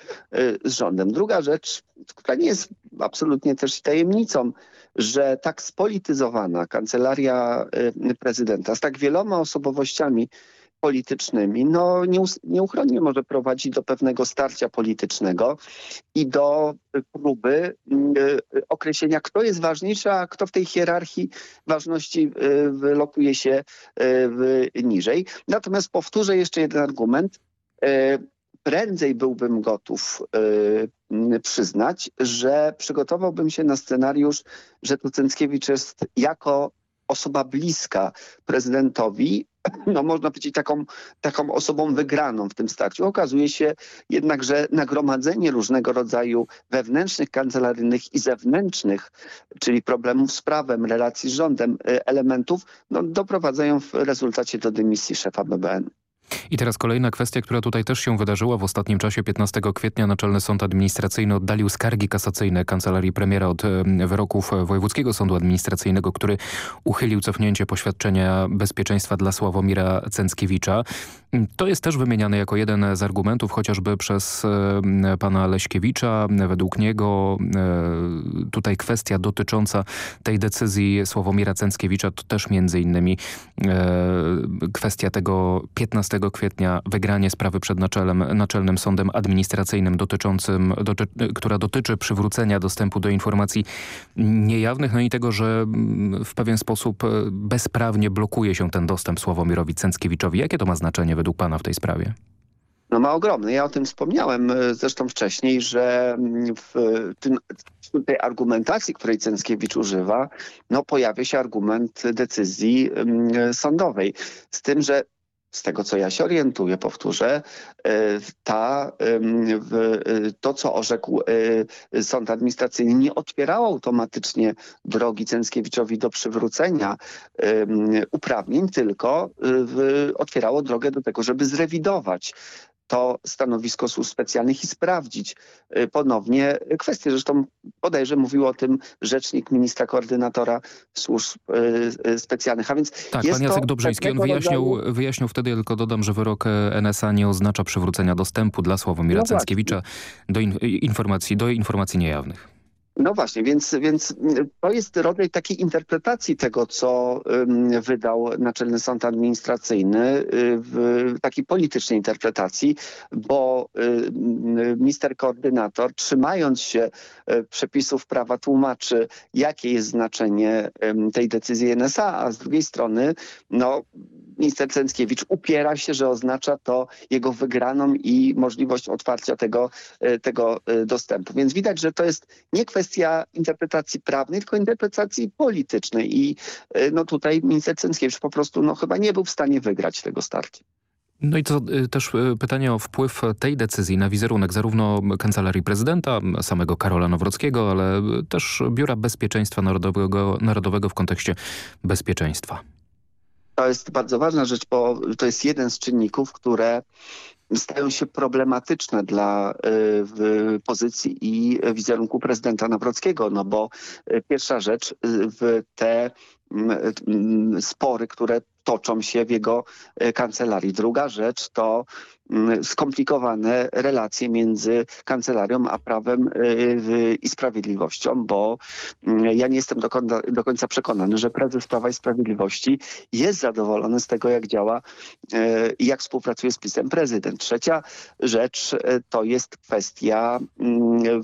z rządem. Druga rzecz, która nie jest absolutnie też tajemnicą, że tak spolityzowana kancelaria prezydenta z tak wieloma osobowościami politycznymi, no nieuchronnie może prowadzić do pewnego starcia politycznego i do próby y, określenia, kto jest ważniejszy, a kto w tej hierarchii ważności y, wylokuje się y, niżej. Natomiast powtórzę jeszcze jeden argument. Prędzej byłbym gotów przyznać, że przygotowałbym się na scenariusz, że Tucęckiewicz jest jako osoba bliska prezydentowi, no można powiedzieć taką, taką osobą wygraną w tym starciu. Okazuje się jednak, że nagromadzenie różnego rodzaju wewnętrznych, kancelaryjnych i zewnętrznych, czyli problemów z prawem, relacji z rządem, y, elementów, no, doprowadzają w rezultacie do dymisji szefa BBN. I teraz kolejna kwestia, która tutaj też się wydarzyła w ostatnim czasie. 15 kwietnia Naczelny Sąd Administracyjny oddalił skargi kasacyjne Kancelarii Premiera od wyroków Wojewódzkiego Sądu Administracyjnego, który uchylił cofnięcie poświadczenia bezpieczeństwa dla Sławomira Cęckiewicza. To jest też wymieniane jako jeden z argumentów, chociażby przez pana Leśkiewicza. Według niego e, tutaj kwestia dotycząca tej decyzji Sławomira Cęckiewicza to też między innymi e, kwestia tego 15 kwietnia wygranie sprawy przed naczelem, Naczelnym Sądem Administracyjnym dotyczącym, doty, która dotyczy przywrócenia dostępu do informacji niejawnych, no i tego, że w pewien sposób e, bezprawnie blokuje się ten dostęp Sławomirowi Cęckiewiczowi. Jakie to ma znaczenie według pana w tej sprawie? No ma ogromny. Ja o tym wspomniałem e, zresztą wcześniej, że mm, w, tym, w tej argumentacji, której Cęckiewicz używa, no pojawia się argument decyzji mm, sądowej. Z tym, że z tego co ja się orientuję, powtórzę, e, ta, e, to co orzekł e, sąd administracyjny nie otwierało automatycznie drogi Cęckiewiczowi do przywrócenia uprawnień, tylko otwierało drogę do tego, żeby zrewidować to stanowisko służb specjalnych i sprawdzić y, ponownie kwestię. Zresztą bodajże mówił o tym rzecznik ministra koordynatora służb y, y, specjalnych. A więc tak, pan Jacek Dobrzyński, on wyjaśnił, rodzaju... wyjaśnił wtedy, tylko dodam, że wyrok NSA nie oznacza przywrócenia dostępu dla Sławomira no Cęckiewicza do in informacji, do informacji niejawnych. No właśnie, więc, więc to jest rodzaj takiej interpretacji tego, co wydał Naczelny Sąd Administracyjny, y, w takiej politycznej interpretacji, bo minister koordynator, trzymając się y, przepisów prawa, tłumaczy, jakie jest znaczenie tej decyzji NSA, a z drugiej strony no, minister Cęckiewicz upiera się, że oznacza to jego wygraną i możliwość otwarcia tego, y, tego dostępu. Więc widać, że to jest nie kwestia kwestia interpretacji prawnej, tylko interpretacji politycznej i e, no tutaj minister Cęckiewicz po prostu no, chyba nie był w stanie wygrać tego starcia. No i to y, też y, pytanie o wpływ tej decyzji na wizerunek zarówno Kancelarii Prezydenta, samego Karola Nowrockiego, ale też Biura Bezpieczeństwa Narodowego, Narodowego w kontekście bezpieczeństwa. To jest bardzo ważna rzecz, bo to jest jeden z czynników, które stają się problematyczne dla y, pozycji i wizerunku prezydenta Nawrockiego, no bo y, pierwsza rzecz, y, w te spory, które toczą się w jego e, kancelarii. Druga rzecz to mm, skomplikowane relacje między kancelarią a prawem e, i sprawiedliwością, bo mm, ja nie jestem do końca, przekonany, że prezes Prawa i Sprawiedliwości jest zadowolony z tego, jak działa e, i jak współpracuje z PiSem prezydent. Trzecia rzecz to jest kwestia mm,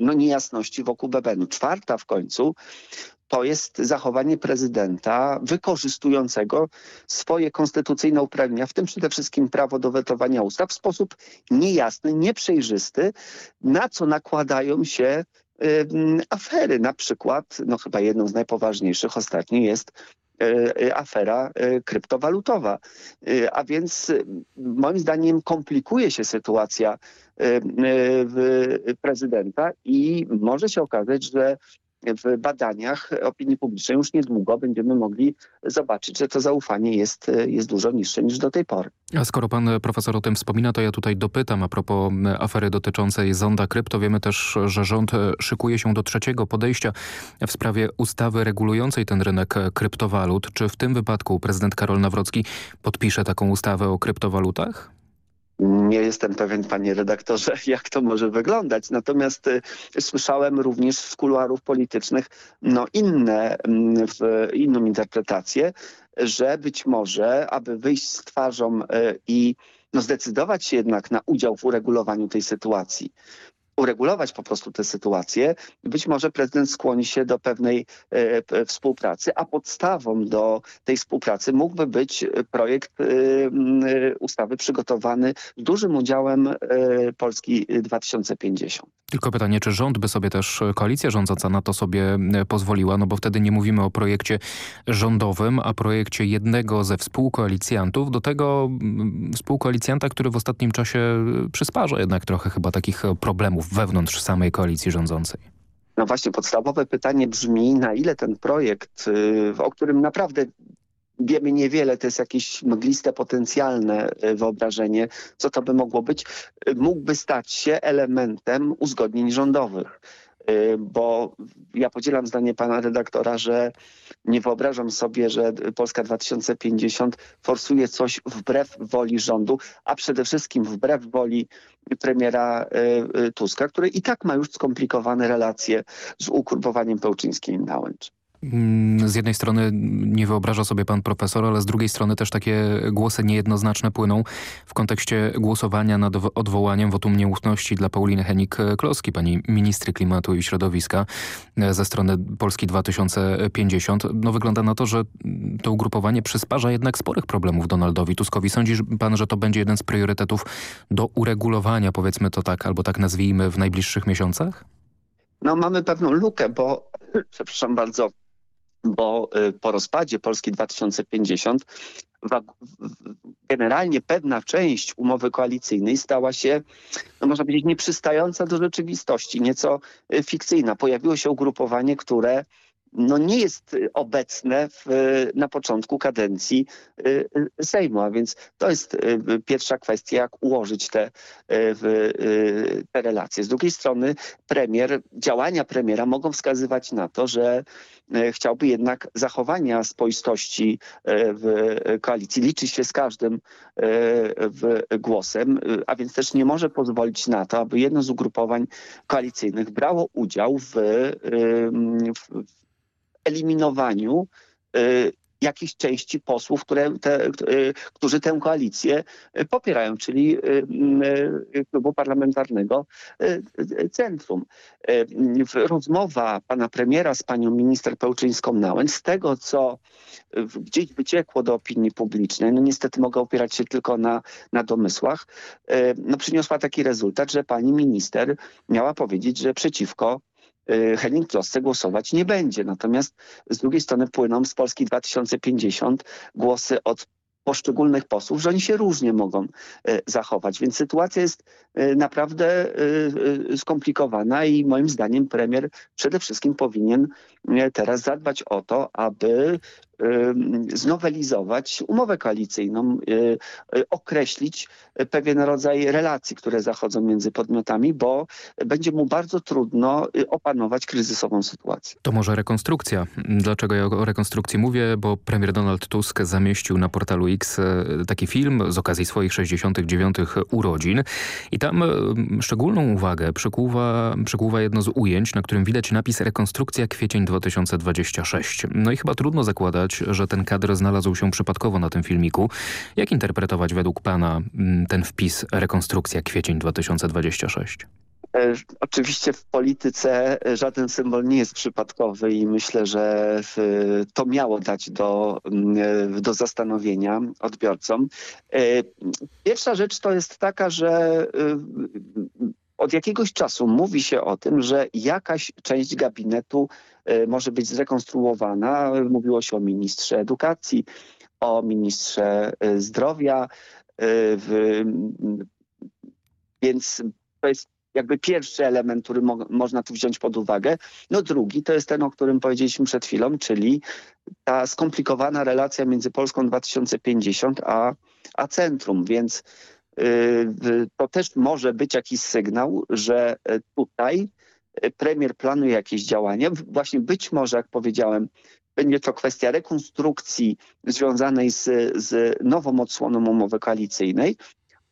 no, niejasności wokół BBN-u. Czwarta w końcu to jest zachowanie prezydenta wykorzystującego swoje konstytucyjne uprawnienia, w tym przede wszystkim prawo do wetowania ustaw w sposób niejasny, nieprzejrzysty, na co nakładają się afery. Na przykład, no chyba jedną z najpoważniejszych ostatnio jest y, afera y, kryptowalutowa. Y, a więc moim zdaniem komplikuje się sytuacja prezydenta i może się okazać, że w badaniach opinii publicznej już niedługo będziemy mogli zobaczyć, że to zaufanie jest, jest dużo niższe niż do tej pory. A skoro pan profesor o tym wspomina, to ja tutaj dopytam a propos afery dotyczącej zonda krypto. Wiemy też, że rząd szykuje się do trzeciego podejścia w sprawie ustawy regulującej ten rynek kryptowalut. Czy w tym wypadku prezydent Karol Nawrocki podpisze taką ustawę o kryptowalutach? Nie jestem pewien, panie redaktorze, jak to może wyglądać. Natomiast y, słyszałem również z kuluarów politycznych no, inne, mm, w, inną interpretację, że być może, aby wyjść z twarzą y, i no, zdecydować się jednak na udział w uregulowaniu tej sytuacji, uregulować po prostu tę sytuację. Być może prezydent skłoni się do pewnej e, współpracy, a podstawą do tej współpracy mógłby być projekt e, ustawy przygotowany z dużym udziałem e, Polski 2050. Tylko pytanie, czy rząd by sobie też, koalicja rządząca na to sobie pozwoliła, no bo wtedy nie mówimy o projekcie rządowym, a projekcie jednego ze współkoalicjantów, do tego współkoalicjanta, który w ostatnim czasie przysparza jednak trochę chyba takich problemów wewnątrz samej koalicji rządzącej? No właśnie, podstawowe pytanie brzmi, na ile ten projekt, y, o którym naprawdę wiemy niewiele, to jest jakieś mgliste, potencjalne y, wyobrażenie, co to by mogło być, y, mógłby stać się elementem uzgodnień rządowych. Y, bo ja podzielam zdanie pana redaktora, że nie wyobrażam sobie, że Polska 2050 forsuje coś wbrew woli rządu, a przede wszystkim wbrew woli premiera y, y, Tuska, który i tak ma już skomplikowane relacje z ugrupowaniem pełczyńskim i Nałęcz. Mm, z jednej strony nie wyobraża sobie pan profesor, ale z drugiej strony też takie głosy niejednoznaczne płyną w kontekście głosowania nad odwołaniem wotum nieufności dla Pauliny Henik-Kloski, pani ministry klimatu i środowiska e, ze strony Polski 2050. No wygląda na to, że to ugrupowanie przysparza jednak sporych problemów Donaldowi Tuskowi. Sądzi pan, że to będzie jeden z priorytetów do uregulowania, powiedzmy to tak, albo tak nazwijmy, w najbliższych miesiącach? No mamy pewną lukę, bo przepraszam bardzo, bo y, po rozpadzie Polski 2050 generalnie pewna część umowy koalicyjnej stała się, no można powiedzieć, nieprzystająca do rzeczywistości, nieco y, fikcyjna. Pojawiło się ugrupowanie, które no nie jest obecne w, na początku kadencji y, Sejmu, a więc to jest pierwsza kwestia, jak ułożyć te, te relacje. Z drugiej strony premier, działania premiera mogą wskazywać na to, że chciałby jednak zachowania spoistości w koalicji. Liczy się z każdym głosem, a więc też nie może pozwolić na to, aby jedno z ugrupowań koalicyjnych brało udział w, w eliminowaniu jakiejś części posłów, które te, którzy tę koalicję popierają, czyli klubu parlamentarnego Centrum. Rozmowa pana premiera z panią minister Pełczyńską-Nałęcz z tego, co gdzieś wyciekło do opinii publicznej, no niestety mogę opierać się tylko na, na domysłach, no przyniosła taki rezultat, że pani minister miała powiedzieć, że przeciwko Y, Henning Klosce głosować nie będzie. Natomiast z drugiej strony płyną z Polski 2050 głosy od poszczególnych posłów, że oni się różnie mogą y, zachować. Więc sytuacja jest y, naprawdę skomplikowana i moim zdaniem premier przede wszystkim powinien teraz zadbać o to, aby znowelizować umowę koalicyjną, y, y, określić pewien rodzaj relacji, które zachodzą między podmiotami, bo będzie mu bardzo trudno y, opanować kryzysową sytuację. To może rekonstrukcja. Dlaczego ja o rekonstrukcji mówię? Bo premier Donald Tusk zamieścił na portalu X taki film z okazji swoich 69 urodzin i tam szczególną uwagę przykuwa, przykuwa jedno z ujęć, na którym widać napis rekonstrukcja kwiecień 2026. No i chyba trudno zakładać, że ten kadr znalazł się przypadkowo na tym filmiku. Jak interpretować według pana mm, ten wpis rekonstrukcja kwiecień 2026? E, oczywiście w polityce żaden symbol nie jest przypadkowy i myślę, że to miało dać do, mm, do zastanowienia odbiorcom. E, pierwsza rzecz to jest taka, że od jakiegoś czasu mówi się o tym, że jakaś część gabinetu e, może być zrekonstruowana. Mówiło się o ministrze edukacji, o ministrze e, zdrowia, e, w, więc to jest jakby pierwszy element, który mo można tu wziąć pod uwagę. No drugi to jest ten, o którym powiedzieliśmy przed chwilą, czyli ta skomplikowana relacja między Polską 2050 a, a centrum, więc to też może być jakiś sygnał, że tutaj premier planuje jakieś działania. Właśnie być może, jak powiedziałem, będzie to kwestia rekonstrukcji związanej z, z nową odsłoną umowy koalicyjnej,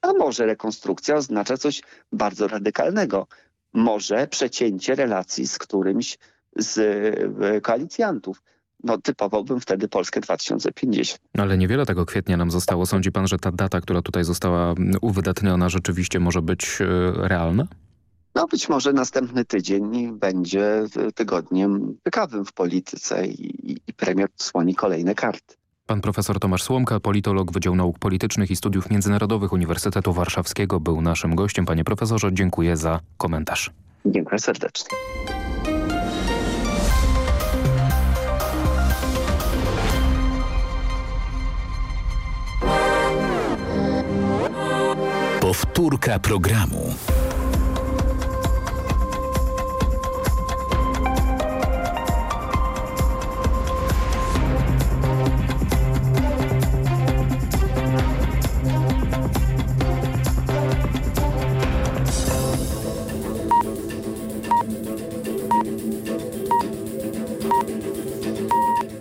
a może rekonstrukcja oznacza coś bardzo radykalnego. Może przecięcie relacji z którymś z e, koalicjantów. No, typowałbym wtedy Polskę 2050. Ale niewiele tego kwietnia nam zostało. Sądzi pan, że ta data, która tutaj została uwydatniona rzeczywiście może być e, realna? No być może następny tydzień będzie tygodniem ciekawym w polityce i, i premier słoni kolejne karty. Pan profesor Tomasz Słomka, politolog Wydział Nauk Politycznych i Studiów Międzynarodowych Uniwersytetu Warszawskiego był naszym gościem. Panie profesorze, dziękuję za komentarz. Dziękuję serdecznie. Powtórka programu.